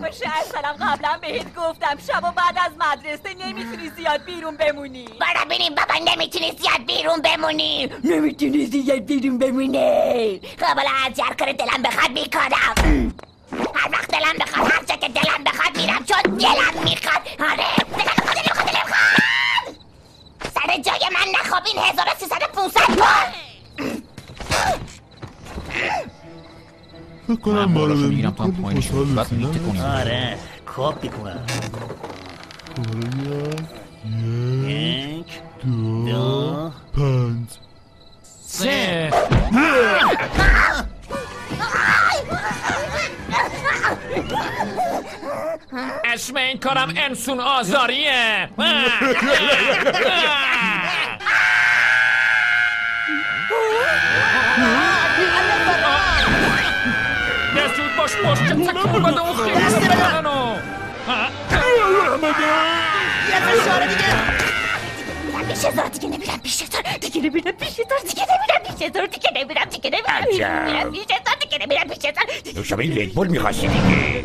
باشه سلام قبلا بهت گفتم شب و بعد از مدرسه نمی‌تونی زیاد بیرون بمونی. برا ببینیم بابا نمی‌تونی زیاد بیرون بمونی. نمی‌تونی زیاد بیرون بمونی. خب حالا هر جر کار دلم بخواد می‌کنم هر وقت دلم بخواد هر جا که دلم بخواد میرم. چون دلم می‌خواد. آره. دلم بخواد دلم بخواد دلم بخواد سر جای من نخواب این 1300 500 بار. فکر کنم رو میرم تا پایینش خوشحال بعد رسیدن. میته کنیم آره کاپ می‌کنم انسون آزاریه دستود باش باش که تکون بده اون خیلی سرنو یه فشار دیگه نمیرم پیش هزار دیگه نمیرم پیش هزار دیگه نمیرم پیش هزار دیگه نمیرم پیش هزار دیگه نمیرم دیگه نمیرم نمیرم پیش هزار دیگه نمیرم پیش هزار تو شما این ردبول می‌خواستی دیگه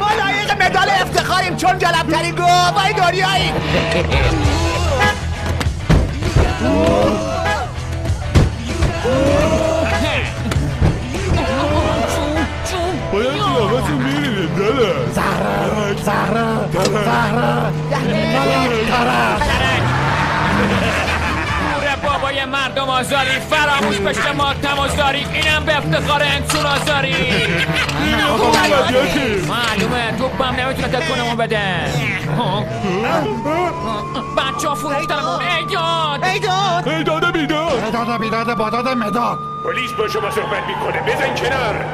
ما لایق مدال افتخاریم چون جلبترین گوهای دنیایی. باید قیافت داده زهره زهره زهره پور مردم آزاری فراموش بشه ماتم آزاری اینم به افتخار انسون آزاری. معلومه تو بم نمی‌تونه تکونمون بده. بچه ها فروختنمون. ایداد ایداد ای داده بیدار مداد بیداد. باداد مداد. پلیس با شما صحبت می‌کنه. بزن کنار.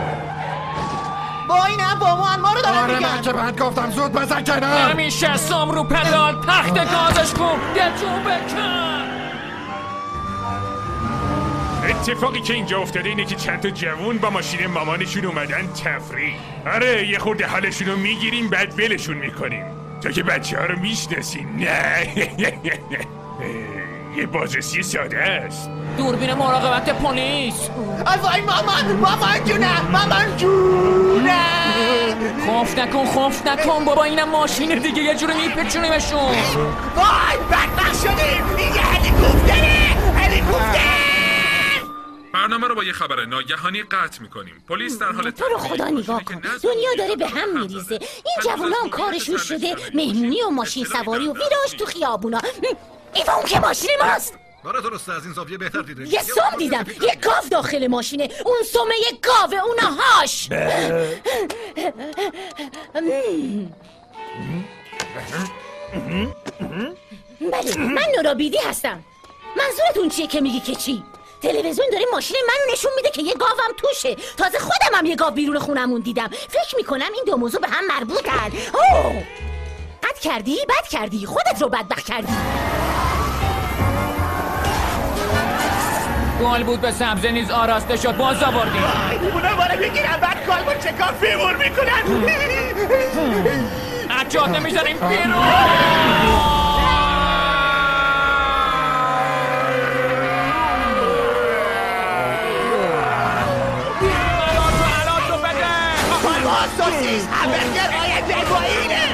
با این هم با ما ما رو دارن آره من که بعد گفتم زود بزن کنار. همیشه سام رو پدال تخت گازش کن دلجون بکن. اتفاقی که اینجا افتاده اینه که چند تا جوون با ماشین مامانشون اومدن تفریح. آره یه خورده حالشون رو می‌گیریم بعد ولشون می‌کنیم. تو که بچه ها رو می‌شناسی نه. *laughs* یه بازرسی ساده است. دوربین مراقبت پلیس. آی وای مامان مامان جونم مامان جونم خوف نکن خوف نکن بابا اینم ماشین دیگه یه جوری میپچونیمشون وای بدبخت شدیم. یه هلیکوپتره هلیکوپتر. برنامه رو با یه خبر ناگهانی قطع می‌کنیم پلیس در حال تو رو خدا نگاه کن دنیا داره به هم میریزه این جوونا هم کارشون شده مهمونی و ماشین سواری و ویراژ تو خیابونا اون که ماشین ماست برای درسته از این زاویه بهتر دیده یه سم دیدم یه گاو داخل ماشینه اون سمه یه گاوه اون هاش بله من نورابیدی هستم منظورتون چیه که میگی که چی تلویزیون داره ماشین منو نشون میده که یه گاوم توشه. تازه خودم هم یه گاو بیرون خونمون دیدم. فکر می‌کنم این دو موضوع به هم مربوطن. اوه! بد کردی؟ بد کردی. خودت رو بدبخت کردی. گل بود به سبزه نیز آراسته شد. باز آوردی اونا باره بگیرم بعد کار با چه کار؟ فیمور می‌کنن. از جاده می‌زنیم سوسیس همبرگر آینده با اینه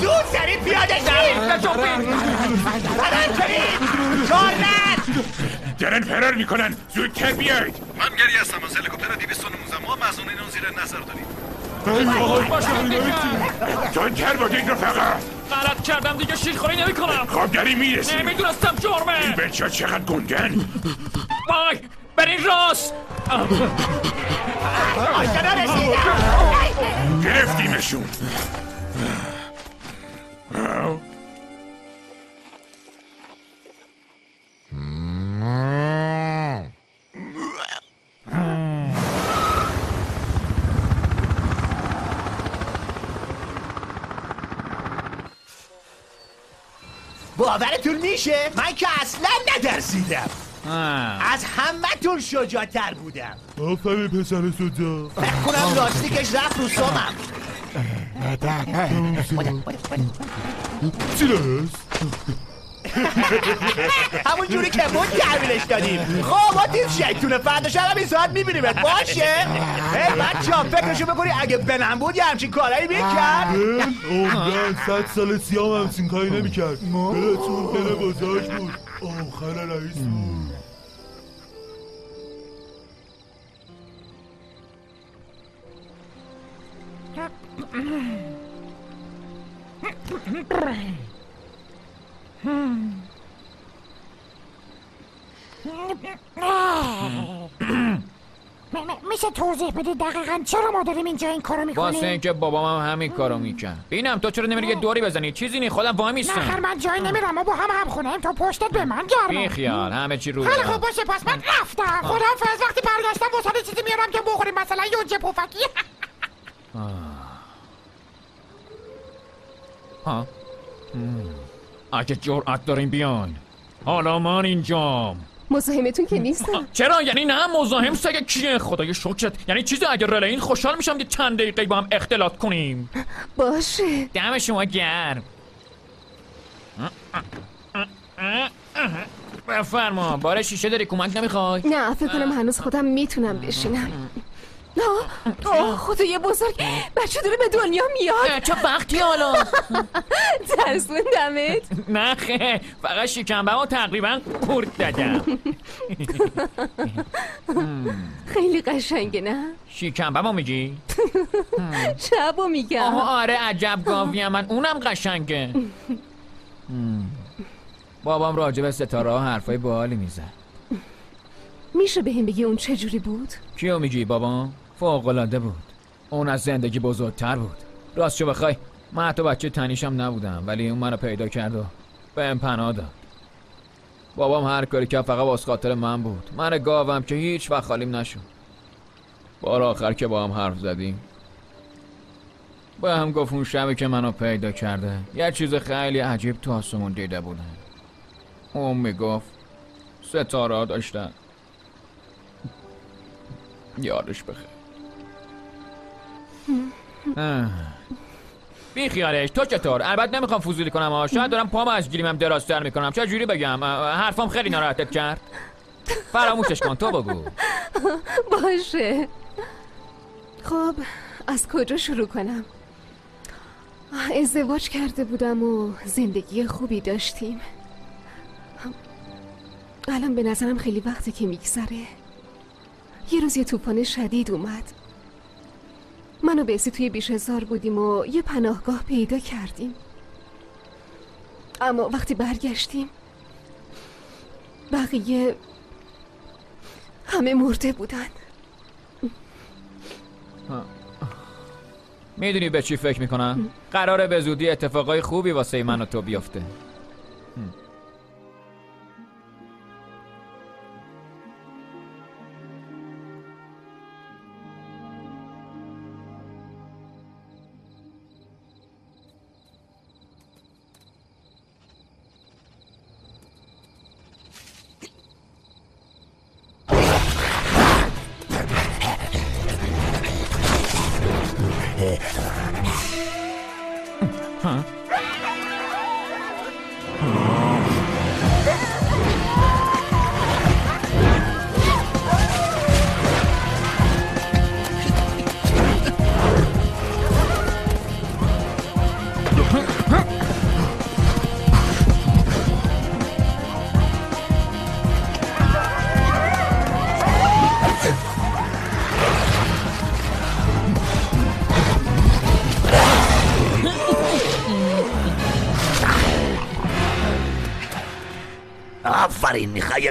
زود سریع پیاده شید فرار کنید چارنت دارن فرار می‌کنن. زودتر بیاید. من گری هستم. از هلیکوپتر 219 ما مزنونین رو زیر نظر داریم. زودتر باشید رفقا غلط کردم دیگه. شیرخوری نمی کنم خب داریم می‌رسیم نمی‌دونستم جرمه این بچه ها چقدر گندن وای. برین راست گرفتیمشون باورتون میشه؟ من که اصلا ندرسیدم از همه تون شجاعتر بودم. آفرین پسر سجا فکر کنم لاستیکش رفت رو سومم. چی؟ *laughs* همون جوری که بود تحویلش دادیم. خب ما تیم شیطونه. فردا شب این ساعت میبینیمت. باشه. هی بچه ها فکرشو بکنی. اگه بنم بود یه همچین کارایی می‌کرد. عمرن صد سال سیام همچین کاری نمی‌کرد. دلتون دل بزرگ بود. آخر رئیس بود. م- *laughs* *coughs* میشه توضیح بدی دقیقا چرا ما داریم اینجا این کارو واسه می‌کنیم اینکه بابام هم همین کارو می‌کرد بینم تو چرا نمیری یه دوری بزنی؟ چیزی نی خودم وای نه میستم من جایی نمیرم. ما با هم هم خونه تو پشتت به من گرمه. بی خیال همه چی رو خیلی خوب باشه پس من رفتم. خودم فرض وقتی برگشتم واسه چیزی میارم که بخوریم. مثلا یوجه پفکی ها. اگه جرأت داریم بیاین حالا من اینجام. مزاحمتون که نیستم چرا؟ یعنی نه مزاحم سگ کیه؟ خدای شکرت. یعنی چیزی اگه رله این خوشحال میشم یه چند دقیقه با هم اختلاط کنیم. باشه. دم شما گرم. بفرما بار شیشه داری کمک نمی‌خوای؟ نه فکر کنم هنوز خودم می‌تونم بشینم. آه خدای بزرگ بچه داره به دنیا میاد چه وقتی حالا *laughs* ترسوندمت نه خیر فقط شکمبه و تقریبا قورت دادم *laughs* خیلی قشنگه نه شکمبه ما میگی؟ *laughs* شبو میگم آره عجب گاویم من اونم قشنگه. بابام راجع به ستاره ها حرفای باحالی می‌زد میشه به هم بگی اون چجوری بود؟ کیو میگی بابام؟ فوقلاده بود. اون از زندگی بزرگتر بود. راستشو بخوای من حتی بچه تنیشم نبودم ولی اون منو پیدا کرد و بهم پناه داد. بابام هر کاری که فقط واسه خاطر من بود. من گاوم که هیچ وقت خالیم نشد. بار آخر که با هم حرف زدیم. با هم گفت اون شبی که منو پیدا کرده یه چیز خیلی عجیب تو آسمون دیده بوده. اون می‌گفت ستاره داشتن. یادش بخیر. بی خیالش. تو چطور؟ البته نمی‌خوام فضولی کنم ها شاید دارم پامو از گیریمم درازتر می‌کنم. چه جوری بگم؟ حرفام خیلی ناراحتت کرد. فراموشش کن تو بگو. باشه. خب از کجا شروع کنم؟ ازدواج کرده بودم و زندگی خوبی داشتیم. الان به نظرم خیلی وقته که میگذره. یه روز یه طوفان شدید اومد. من و بیسی توی بیش هزار بودیم و یه پناهگاه پیدا کردیم. اما وقتی برگشتیم بقیه همه مرده بودن. می‌دونی به چی فکر می‌کنم؟ قراره به زودی اتفاقای خوبی واسه من و تو بیفته.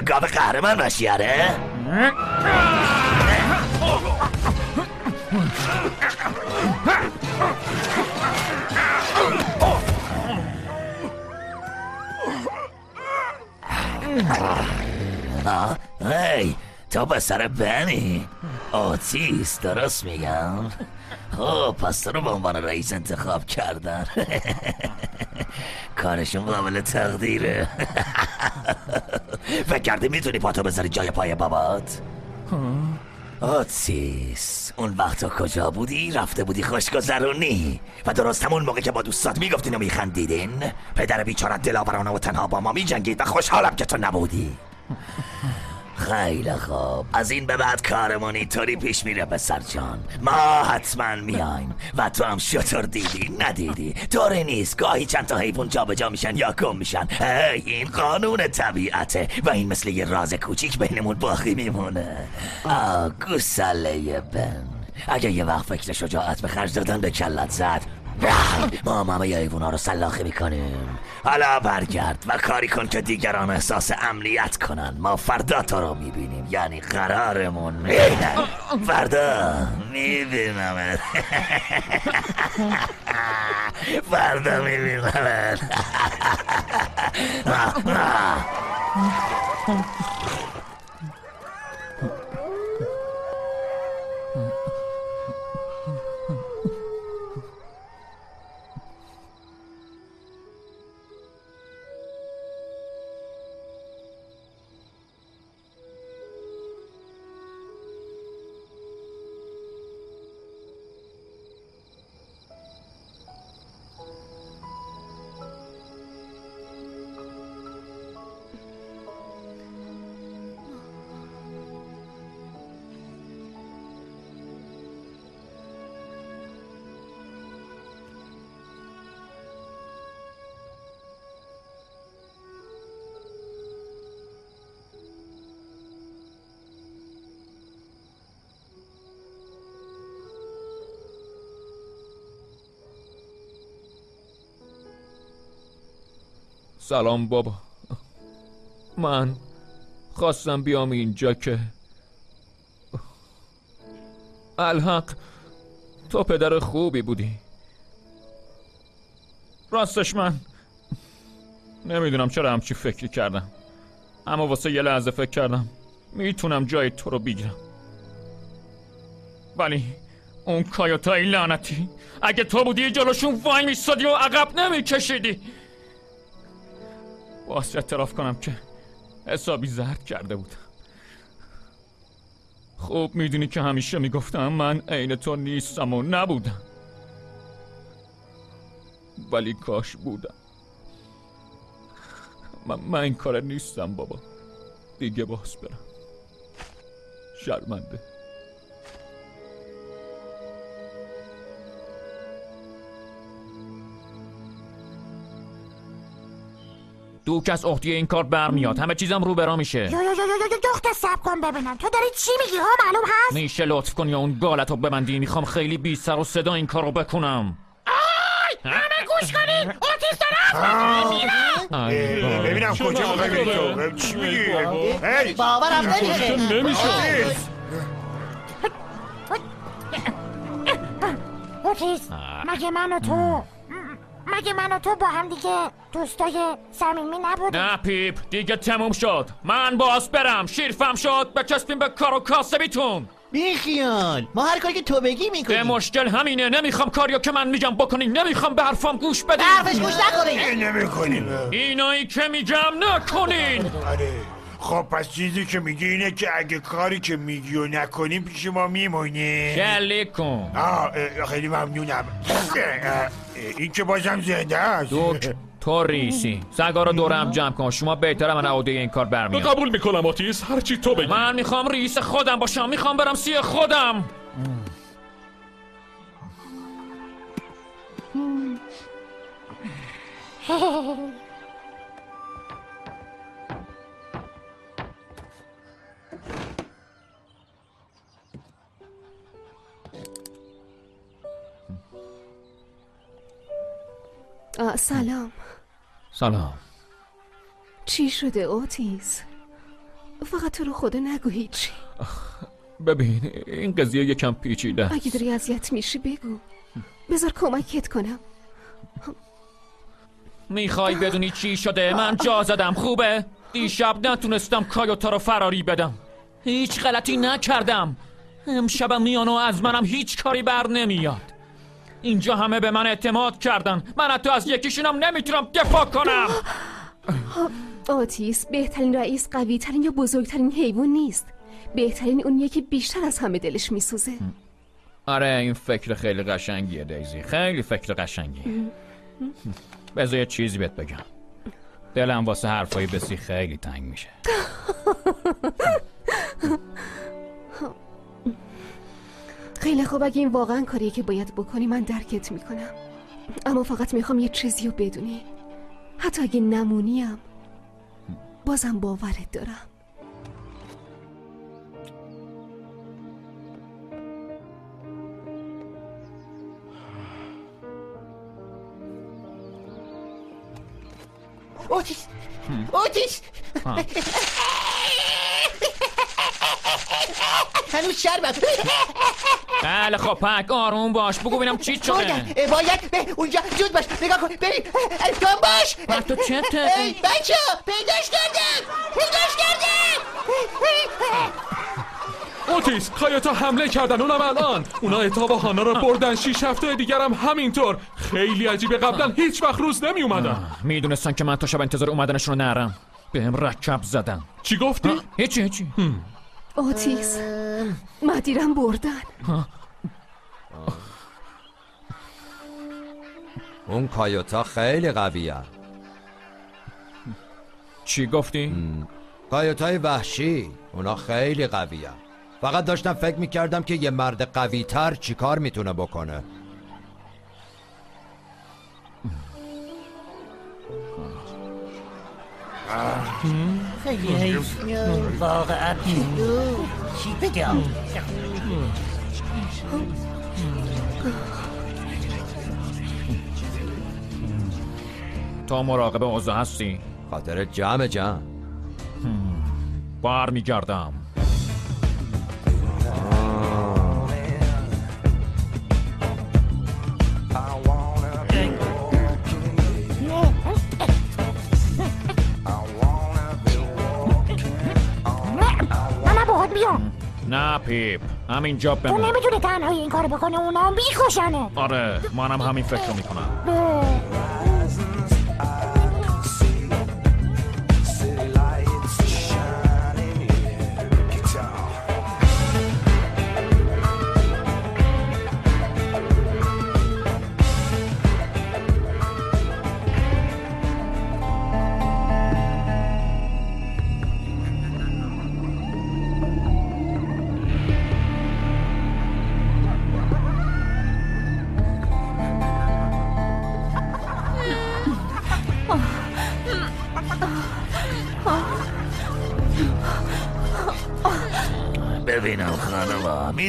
گاو قهرمان باشی آره؟ هی تو پسر بنی. آتیس درست میگم. خب پس تو رو به عنوان رئیس انتخاب کردن. *laughs* کارشون قابل تقدیره. *laughs* فکر کردی می‌تونی پاتو بذاری جای پای بابات؟ آتیس اون وقتا کجا بودی؟ رفته بودی خوشگذرونی. و درست همون موقع که با دوستات می‌گفتین و میخندیدین پدر بیچارت دلاورانه و تنها با ما میجنگید و خوشحالم که تو نبودی. خیلی خوب. از این به بعد کارمون اینطوری پیش میره پسر جان. ما حتما میایم. و تو هم شطور دیدی ندیدی. طوری نیست. گاهی چند تا حیوان جابجا میشن یا گم میشن. این قانون طبیعته. و این مثل یه راز کوچیک بینمون باقی میمونه. آه گوساله بن. اگه یه وقت فکر شجاعت به خرج دادن به کلت زد ما هم همه ایوونا رو سلاخی می‌کنیم. حالا برگرد و کاری کن که دیگران احساس امنیت کنن. ما فردا تو رو می‌بینیم. یعنی قرارمون می‌بینن فردا می‌بینم *laughs* فردا می‌بینم *laughs* سلام بابا. من خواستم بیام اینجا که الحق تو پدر خوبی بودی. راستش من نمی‌دونم چرا همچی فکری کردم. اما واسه یه لحظه فکر کردم می‌تونم جای تو رو بگیرم. ولی اون کایوتای لعنتی اگه تو بودی جلوشون وای میستادی و عقب نمیکشیدی. باز اعتراف کنم که حسابی زرد کرده بودم خوب می‌دونی که همیشه می‌گفتم من عین تو نیستم و نبودم. ولی کاش بودم. من, من این کار نیستم بابا. دیگه باز برم. شرمنده. دوک از عهده این کار برمیاد. همه چیزم رو برا میشه. یا یا یا یا یا دختر سب کن ببینم. تو داری چی میگی ها؟ معلوم هست؟ میشه لطف کن یا اون گالتو ببندی. می‌خوام خیلی بی سر و صدا این کارو بکنم. همه گوش کنین اوتیس داره ببینم کجا می‌خوای تو؟ چی میگی؟ هی باورم نمیشه. اوتیس مگه من و تو مگه من و تو با هم دیگه دوستای صمیمی نبودیم. نه پیپ دیگه تموم شد. من باز برم. شیرفم شد. بچسبیم به کار و کاسبیتون. بیخیال ما هر کاری که تو بگی به می‌کنیم مشکل همینه. نمی‌خوام کاریو که من میگم بکنین. نمی‌خوام به حرفام گوش بدین. حرفش گوش نکنین. نمی‌کنیم. اینایی که میگم نکنین. خب پس چیزی که میگی اینه که اگه کاری که میگی و نکنیم پیش ما میمونی. گله کن. آه خیلی ممنونم. این که بازم زنده است. دوک تو ریسی سگا رو دورم جمع کن. شما بهتره من عهده این کار برمیاد قبول می‌کنم آتیس. هرچی تو بگی. من می‌خوام ریس خودم باشم. می‌خوام برم سی خودم. سلام. سلام چی شده اوتیس فقط تو رو خدا نگو هیچی ببین این قضیه یکم پیچیده اگه داری اذیت میشی بگو بذار کمکت کنم می‌خوای بدونی چی شده من جا زدم خوبه دیشب نتونستم کایوتا رو فراری بدم هیچ غلطی نکردم امشبم میان و از منم هیچ کاری بر نمیاد اینجا همه به من اعتماد کردن. من حتی از یکیشونم نمی‌تونم دفاع کنم. آتیس بهترین رئیس قوی ترین یا بزرگترین حیوان نیست. بهترین اونیه که بیشتر از همه دلش میسوزه. آره این فکر خیلی قشنگیه دیزی. خیلی فکر قشنگی بذار یه چیزی بهت بگم. دلم واسه حرفای بسی خیلی تنگ میشه. *laughs* خیلی خوب. اگه این واقعا کاریه که باید بکنی من درکت می‌کنم. اما فقط می‌خوام یه چیزی رو بدونی. حتی اگه نمونیم بازم باورت دارم. اوتیس اوتیس. هنوز شربم بله خب پک آروم باش. بگو ببینم چی شده. باید باید به اونجا زود باش. نگاه کن. بریم تو باش. تو چته؟ ای، بچه پیداش کردم. پیداش کردم. اوتیس کایوتا حمله کردن. اونم الان. اونا اتاب و هانا رو بردن. شیش هفته دیگرم همینطور. خیلی عجیبه. قبلا هیچ وقت روز نمی اومدن می‌دونستن که من تا شب انتظار اومدنشون رو نرم. بهم رکب زدن. چی گفتی؟ هیچی هیچی. اوتیس مدیرم بردن اون کایوتا خیلی قویه چی گفتی؟ کایوتای وحشی اونا خیلی قویه فقط داشتم فکر می‌کردم که یه مرد قوی تر چی کار می‌تونه بکنه حیف واقعا. چی بگم؟ تا مراقب اوضاع هستی؟ خاطر جمع جمع. بر میگردم پیپ. همینجا تو بمون. نمی‌تونی تنهایی این کارو بکنه اونا هم بیکشنه آره منم همین فکر رو می‌کنم.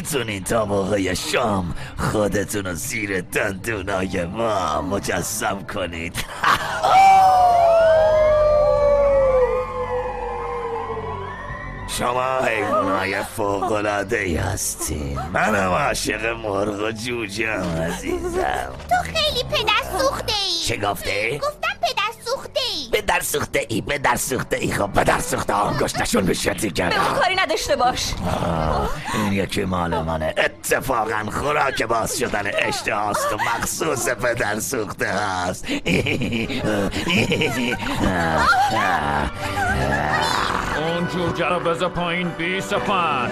می‌تونین تا موقع شام خودتون رو زیر دندونای ما مجسم کنید. *laughs* شما حیوانای فوقلاده ای هستین. منم عاشق مرغ و جوجم عزیزم. تو خیلی پدر سوخته ای. چه گفته؟ گفتم سوخته ای به در سوخته ای خب به در سوخته هم گشتشون به شتی به اون کردم کاری نداشته باش. این یکی مال منه. اتفاقا خوراک باز شدن اشتهاست. و مخصوص پدر سوخته هست جوجه رو بذار پایین بی سپن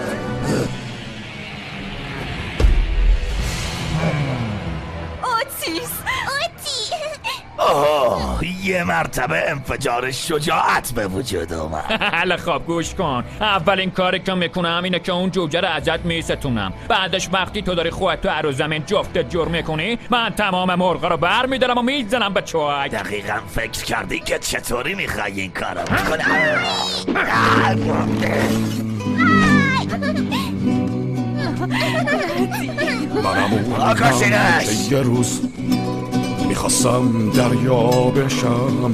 اوه یه مرتبه انفجار شجاعت به وجود اومد. *laughs* حالا خب گوش کن. اولین کاری که می‌کنم اینه که اون جوجه رو ازت میستونم. بعدش وقتی تو داری خودت تو عروض زمین جفت جور می‌کنی من تمام مرغا رو بر میدارم و می‌زنم به چوک. دقیقا فکر کردی که چطوری می‌خوای این کارو بکنی؟ منم اون آکاشینش. یه روز می‌خواستم دریا بشم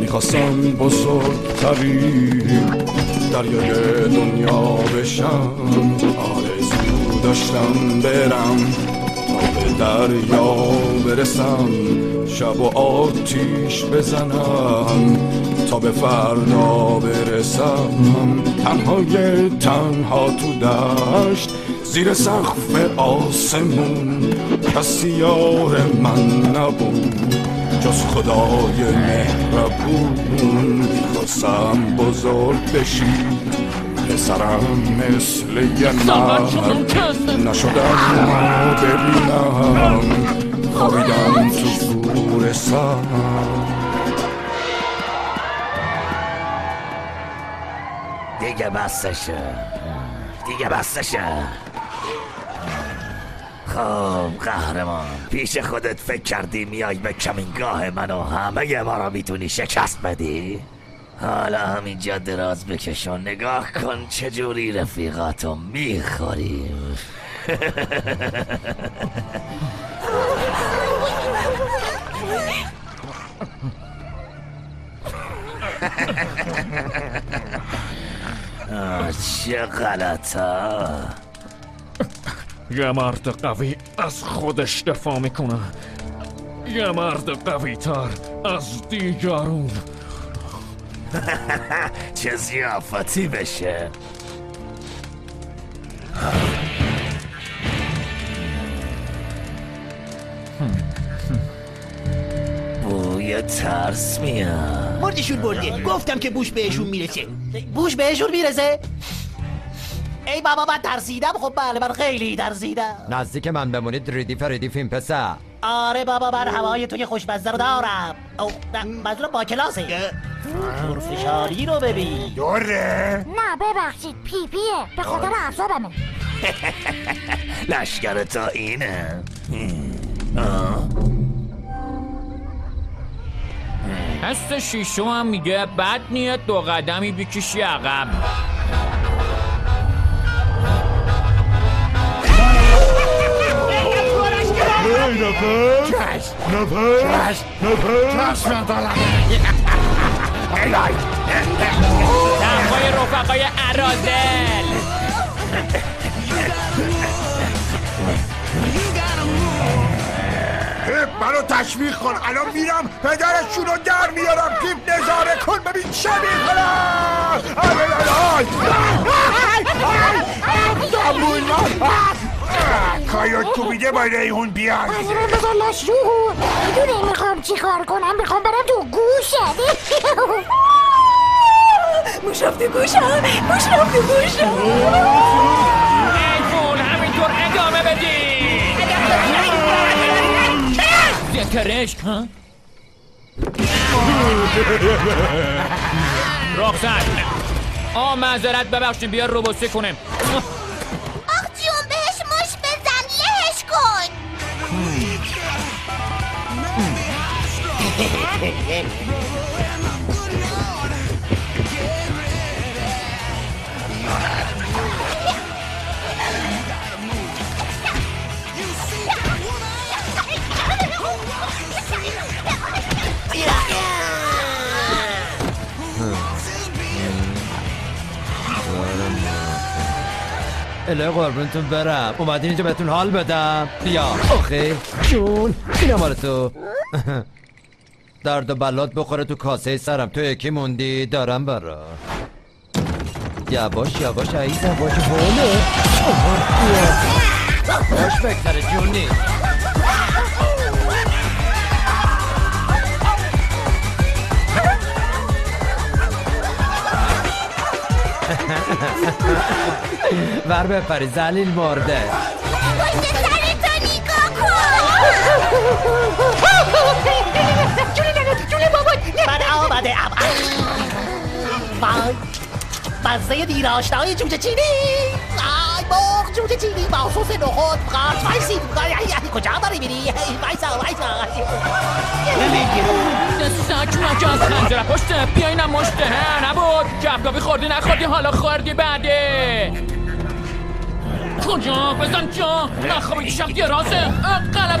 می‌خواستم بزرگترین دریای دنیا بشم. آرزو داشتم برم تا به دریا برسم. شب و آتیش بزنم تا به فردا برسم. تنهای تنها تو دشت زیر سقف آسمون کسی یار من نبود. جز خدای مهربون. می‌خواستم بزرگ بشی. پسرم مثل یه مرد. نشدم ما ببینم. خوابیدم تو گور سر. دیگه بستشه. دیگه بستشه. خب قهرمان. پیش خودت فکر کردی میای به کمینگاه من و همه ما را می‌تونی شکست بدی؟ حالا همینجا دراز بکش و نگاه کن چجوری رفیقاتو می‌خوریم *laughs* چه غلطا یه مرد قوی از خودش دفاع می‌کنه یه مرد قوی تر از دیگرون چه زیافتی بشه بوی ترس میاد مردشون برده گفتم که بوش بهشون می‌رسه بوش بهشون می‌رسه ای بابا من ترسیدم خب بله من خیلی ترسیدم نزدیک من بمونید ریدی فریدی فیلم پسر. آره بابا من هوای توی خوشمزه رو دارم. او نه منظورم با کلاسه. پرفشاری رو ببین. دوره. نه ببخشید پی پیه. به خاطر اعصابمه. *laughs* لشکر تا اینه. حس شیشو هم میگه بد نیت دو قدمی بکشی عقب. ای نفر نفر نفر چشم دارم دمای رفقای ارازل هپ منو تشویق کن الان میرم پدرشون رو در میارم پیپ نظاره کن ببین چه می‌کنم کایو تو میده با ریحون بیاد. از من بذار لاش رو می‌دونی می‌خوام چی کار کنم؟ می‌خوام برم تو گوشت موش رفت تو گوشم موش رفت تو گوشم ایفون همینطور ادامه بدی. زترشک ها؟ رخصت. آ معذرت ببخشید بیا روبوسی کنیم. قربونتون برم اومدین اینجا بهتون حال بدم بیا آخه جون اینه مال تو درد و بلات بخوره تو کاسه سرم. تو یکی موندی دارم برا. یواش یواش عیز یواش. هوله باش بگذره جونی. ور بپری زلیل مرده. پشت سرتو نگاه کن. وای مزه دیراشتهای جوجه چینی آی مرغ جوجه چینی با سس نخود قارچ وایسی کجا داری میری وایسا وایسا سک مکه از خنجره پشته بیاینم مشته ها نبود جبگابی خوردی نخوردی حالا خوردی بعده کجا بزن جا نخوابی شخص یه رازه اه، غلط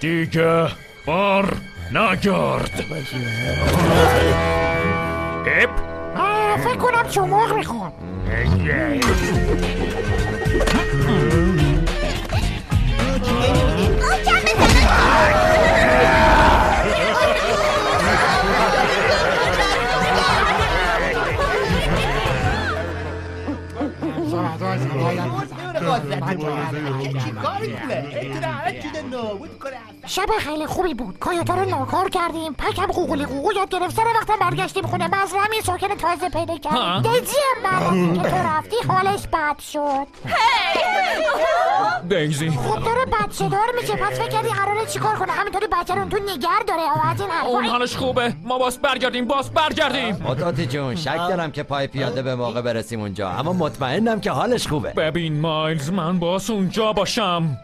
دیگه بار نگرد اپ فکر کنم چماق می‌خوام شب خیلی خوبی بود. کایوتا رو ناکار کردیم. پکم قوقلی قوقو یاد گرفت سر وقتم برگشتیم خونه. مزرعه می ساکن تازه پیدا؟ کردیم دیزی هم که تو رفتی حالش بد شد. دیزی خب داره بچه دار میشه پس فکر کردی قراره چیکار کنه؟ همینطوری بچه رو تو نگر داره. از این اون حالش خوبه. ما باز برگردیم. باز برگردیم. مداتی جون شک دارم که پای پیاده به موقع برسیم اونجا. اما مطمئنم که حالش خوبه. ببین مایلز من باز اونجا باشم.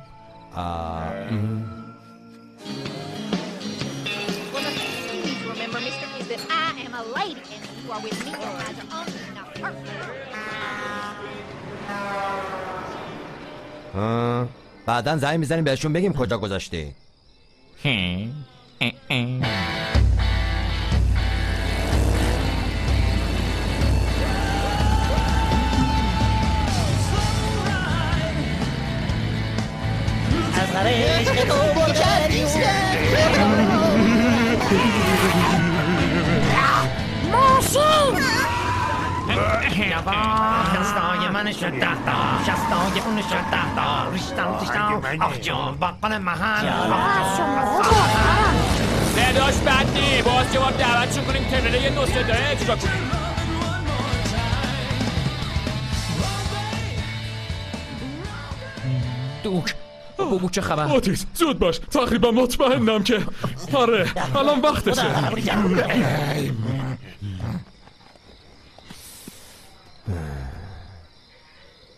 بعدا زنگ می‌زنیم بهشون بگیم کجا گذاشتی. *laughs* از سر عشق تو بر کردیم ماشین شستای من شد ده تا شستای اون شد ده تا ریشتم ریشتم آخ جون باقل محل صداش بد نی باز باید دعوتشون کنیم ترنه یه دو صدای اجرا کنیم دوک. بابو چه خبر؟ آتیس زود باش. تقریبا مطمئنم که. آره الان وقتشه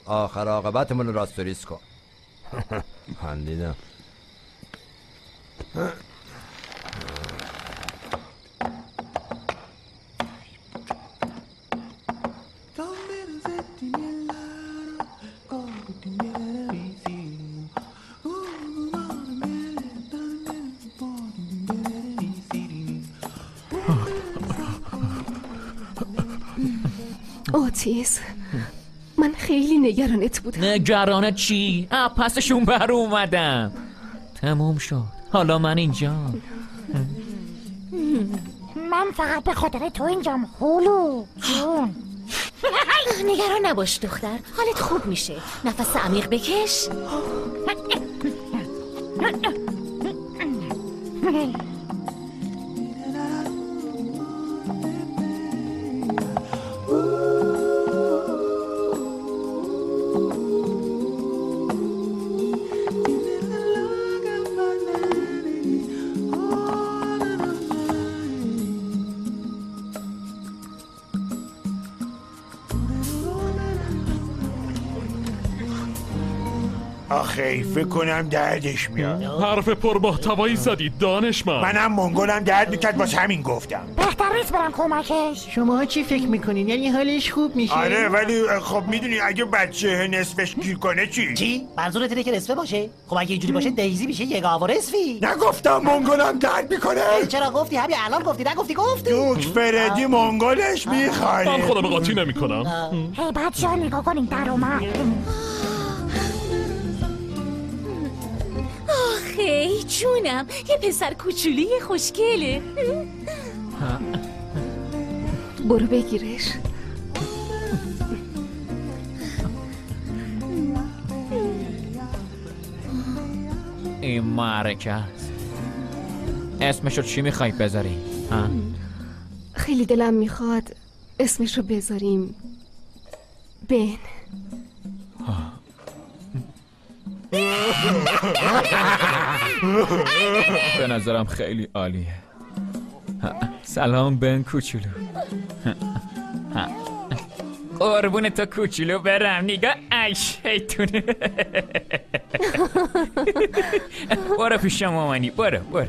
آخر عاقبتمون رو راستوریس کن. *laughs* خندیدم. اوتیس من خیلی نگرانت بودم. نگرانه چی؟ اه پسشون بر اومدم. تموم شد. حالا من اینجا. من فقط به خاطر تو اینجام هولو. جون. نگران نباش دختر. حالت خوب میشه. نفس عمیق بکش. *laughs* آخه فکر کنم دردش میاد. حرف پرمحتوایی زدی دانشمند منم منگولم درد می‌کرد باز همین گفتم. بهتر نیست برم کمکش. شما چی فکر می‌کنین؟ یعنی حالش خوب میشه؟ آره ولی خب می‌دونی اگه بچه نصفش گیر کنه چی؟ چی؟ منظورت اینه که نصفه باشه؟ خب اگه اینجوری باشه دیزی میشه یک آوا نصفی نگفتم منگولم درد می‌کنه. چرا گفتی؟ همین الان گفتی نگفتی گفتی. دوک فردی منگولش میخواره من خودم قاطی نمی کنم هی بچه ها نگاه کنین در اومد. جونم یه پسر کوچولی خوشگله. برو بگیرش. این معرکه است. اسمشو چی می‌خوای بذاری؟ ها؟ خیلی دلم می‌خواد اسمش رو بذاریم. بن. به نظرم خیلی عالیه. سلام بن کوچولو. قربون تو کوچولو برم. نگاه ای شیطونه. برو پیش مامانی برو برو.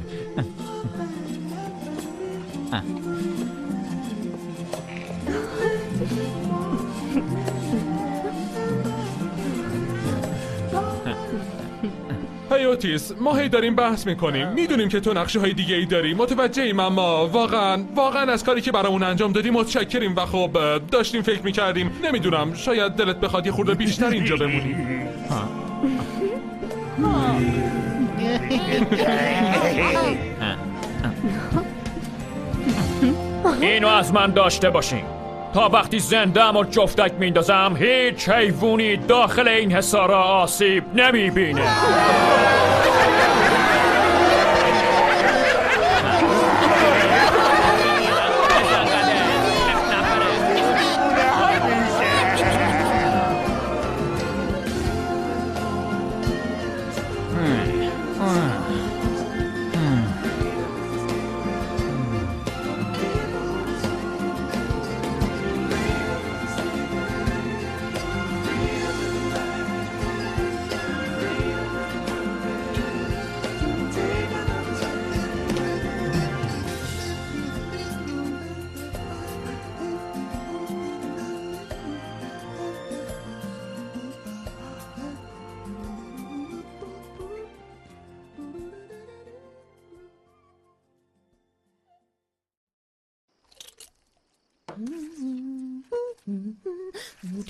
ها. هی اوتیس ما هی داریم بحث می‌کنیم. می‌دونیم که تو نقشه های دیگه ای داری. متوجه ایم اما واقعا واقعا از کاری که برامون انجام دادی متشکریم و خب داشتیم فکر می‌کردیم. نمی‌دونم شاید دلت بخواد یه خورده بیشتر اینجا بمونی. *laughs* *laughs* اینو از من داشته باشین. تا وقتی زنده و جفتک میندازم هیچ حیوانی داخل این حسارا آسیب نمی‌بینه.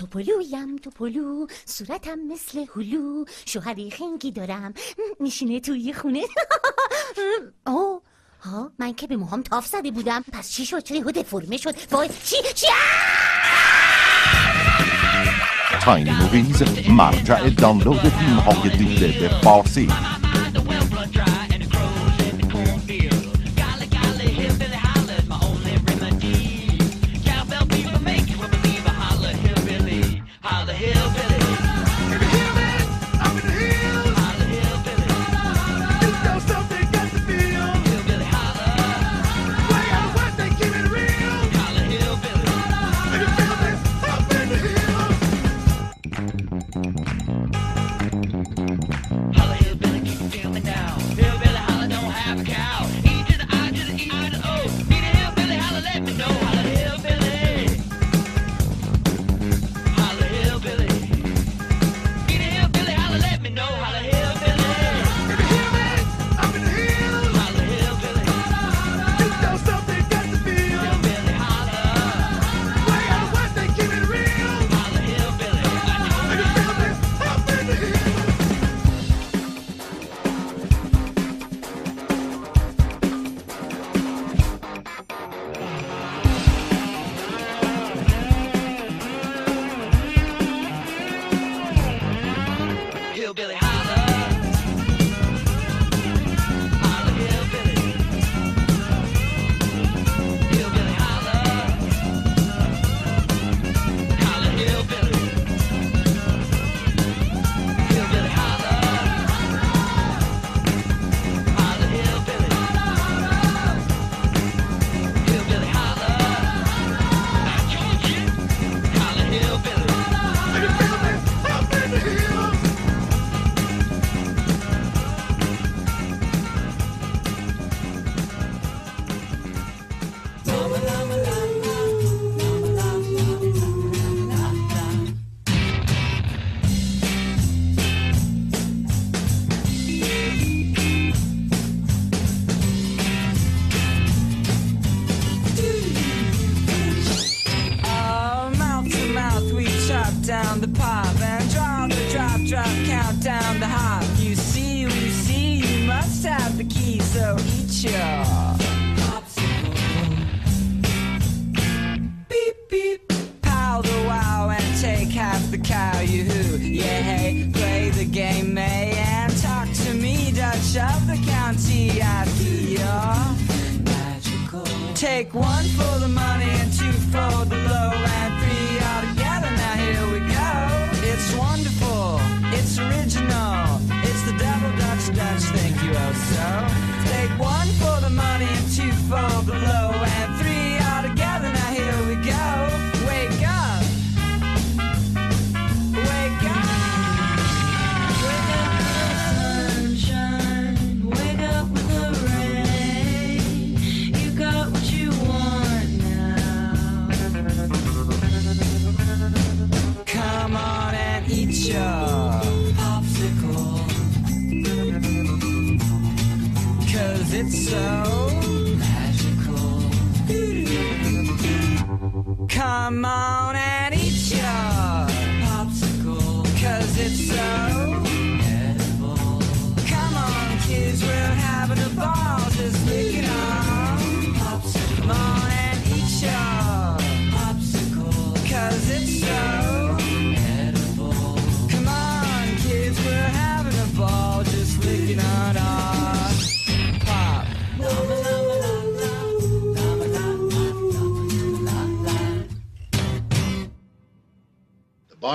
تپلویم تپلو صورتم مثل هلو. شوهری خنگی دارم. میشینه توی خونه. *laughs* او ها من که به موهام تاف زده بودم. پس چی شد؟ چرا دفرمه شد؟ وای چی چی؟ Tiny Moviez مرجع دانلود فیلم های دوبله به فارسی.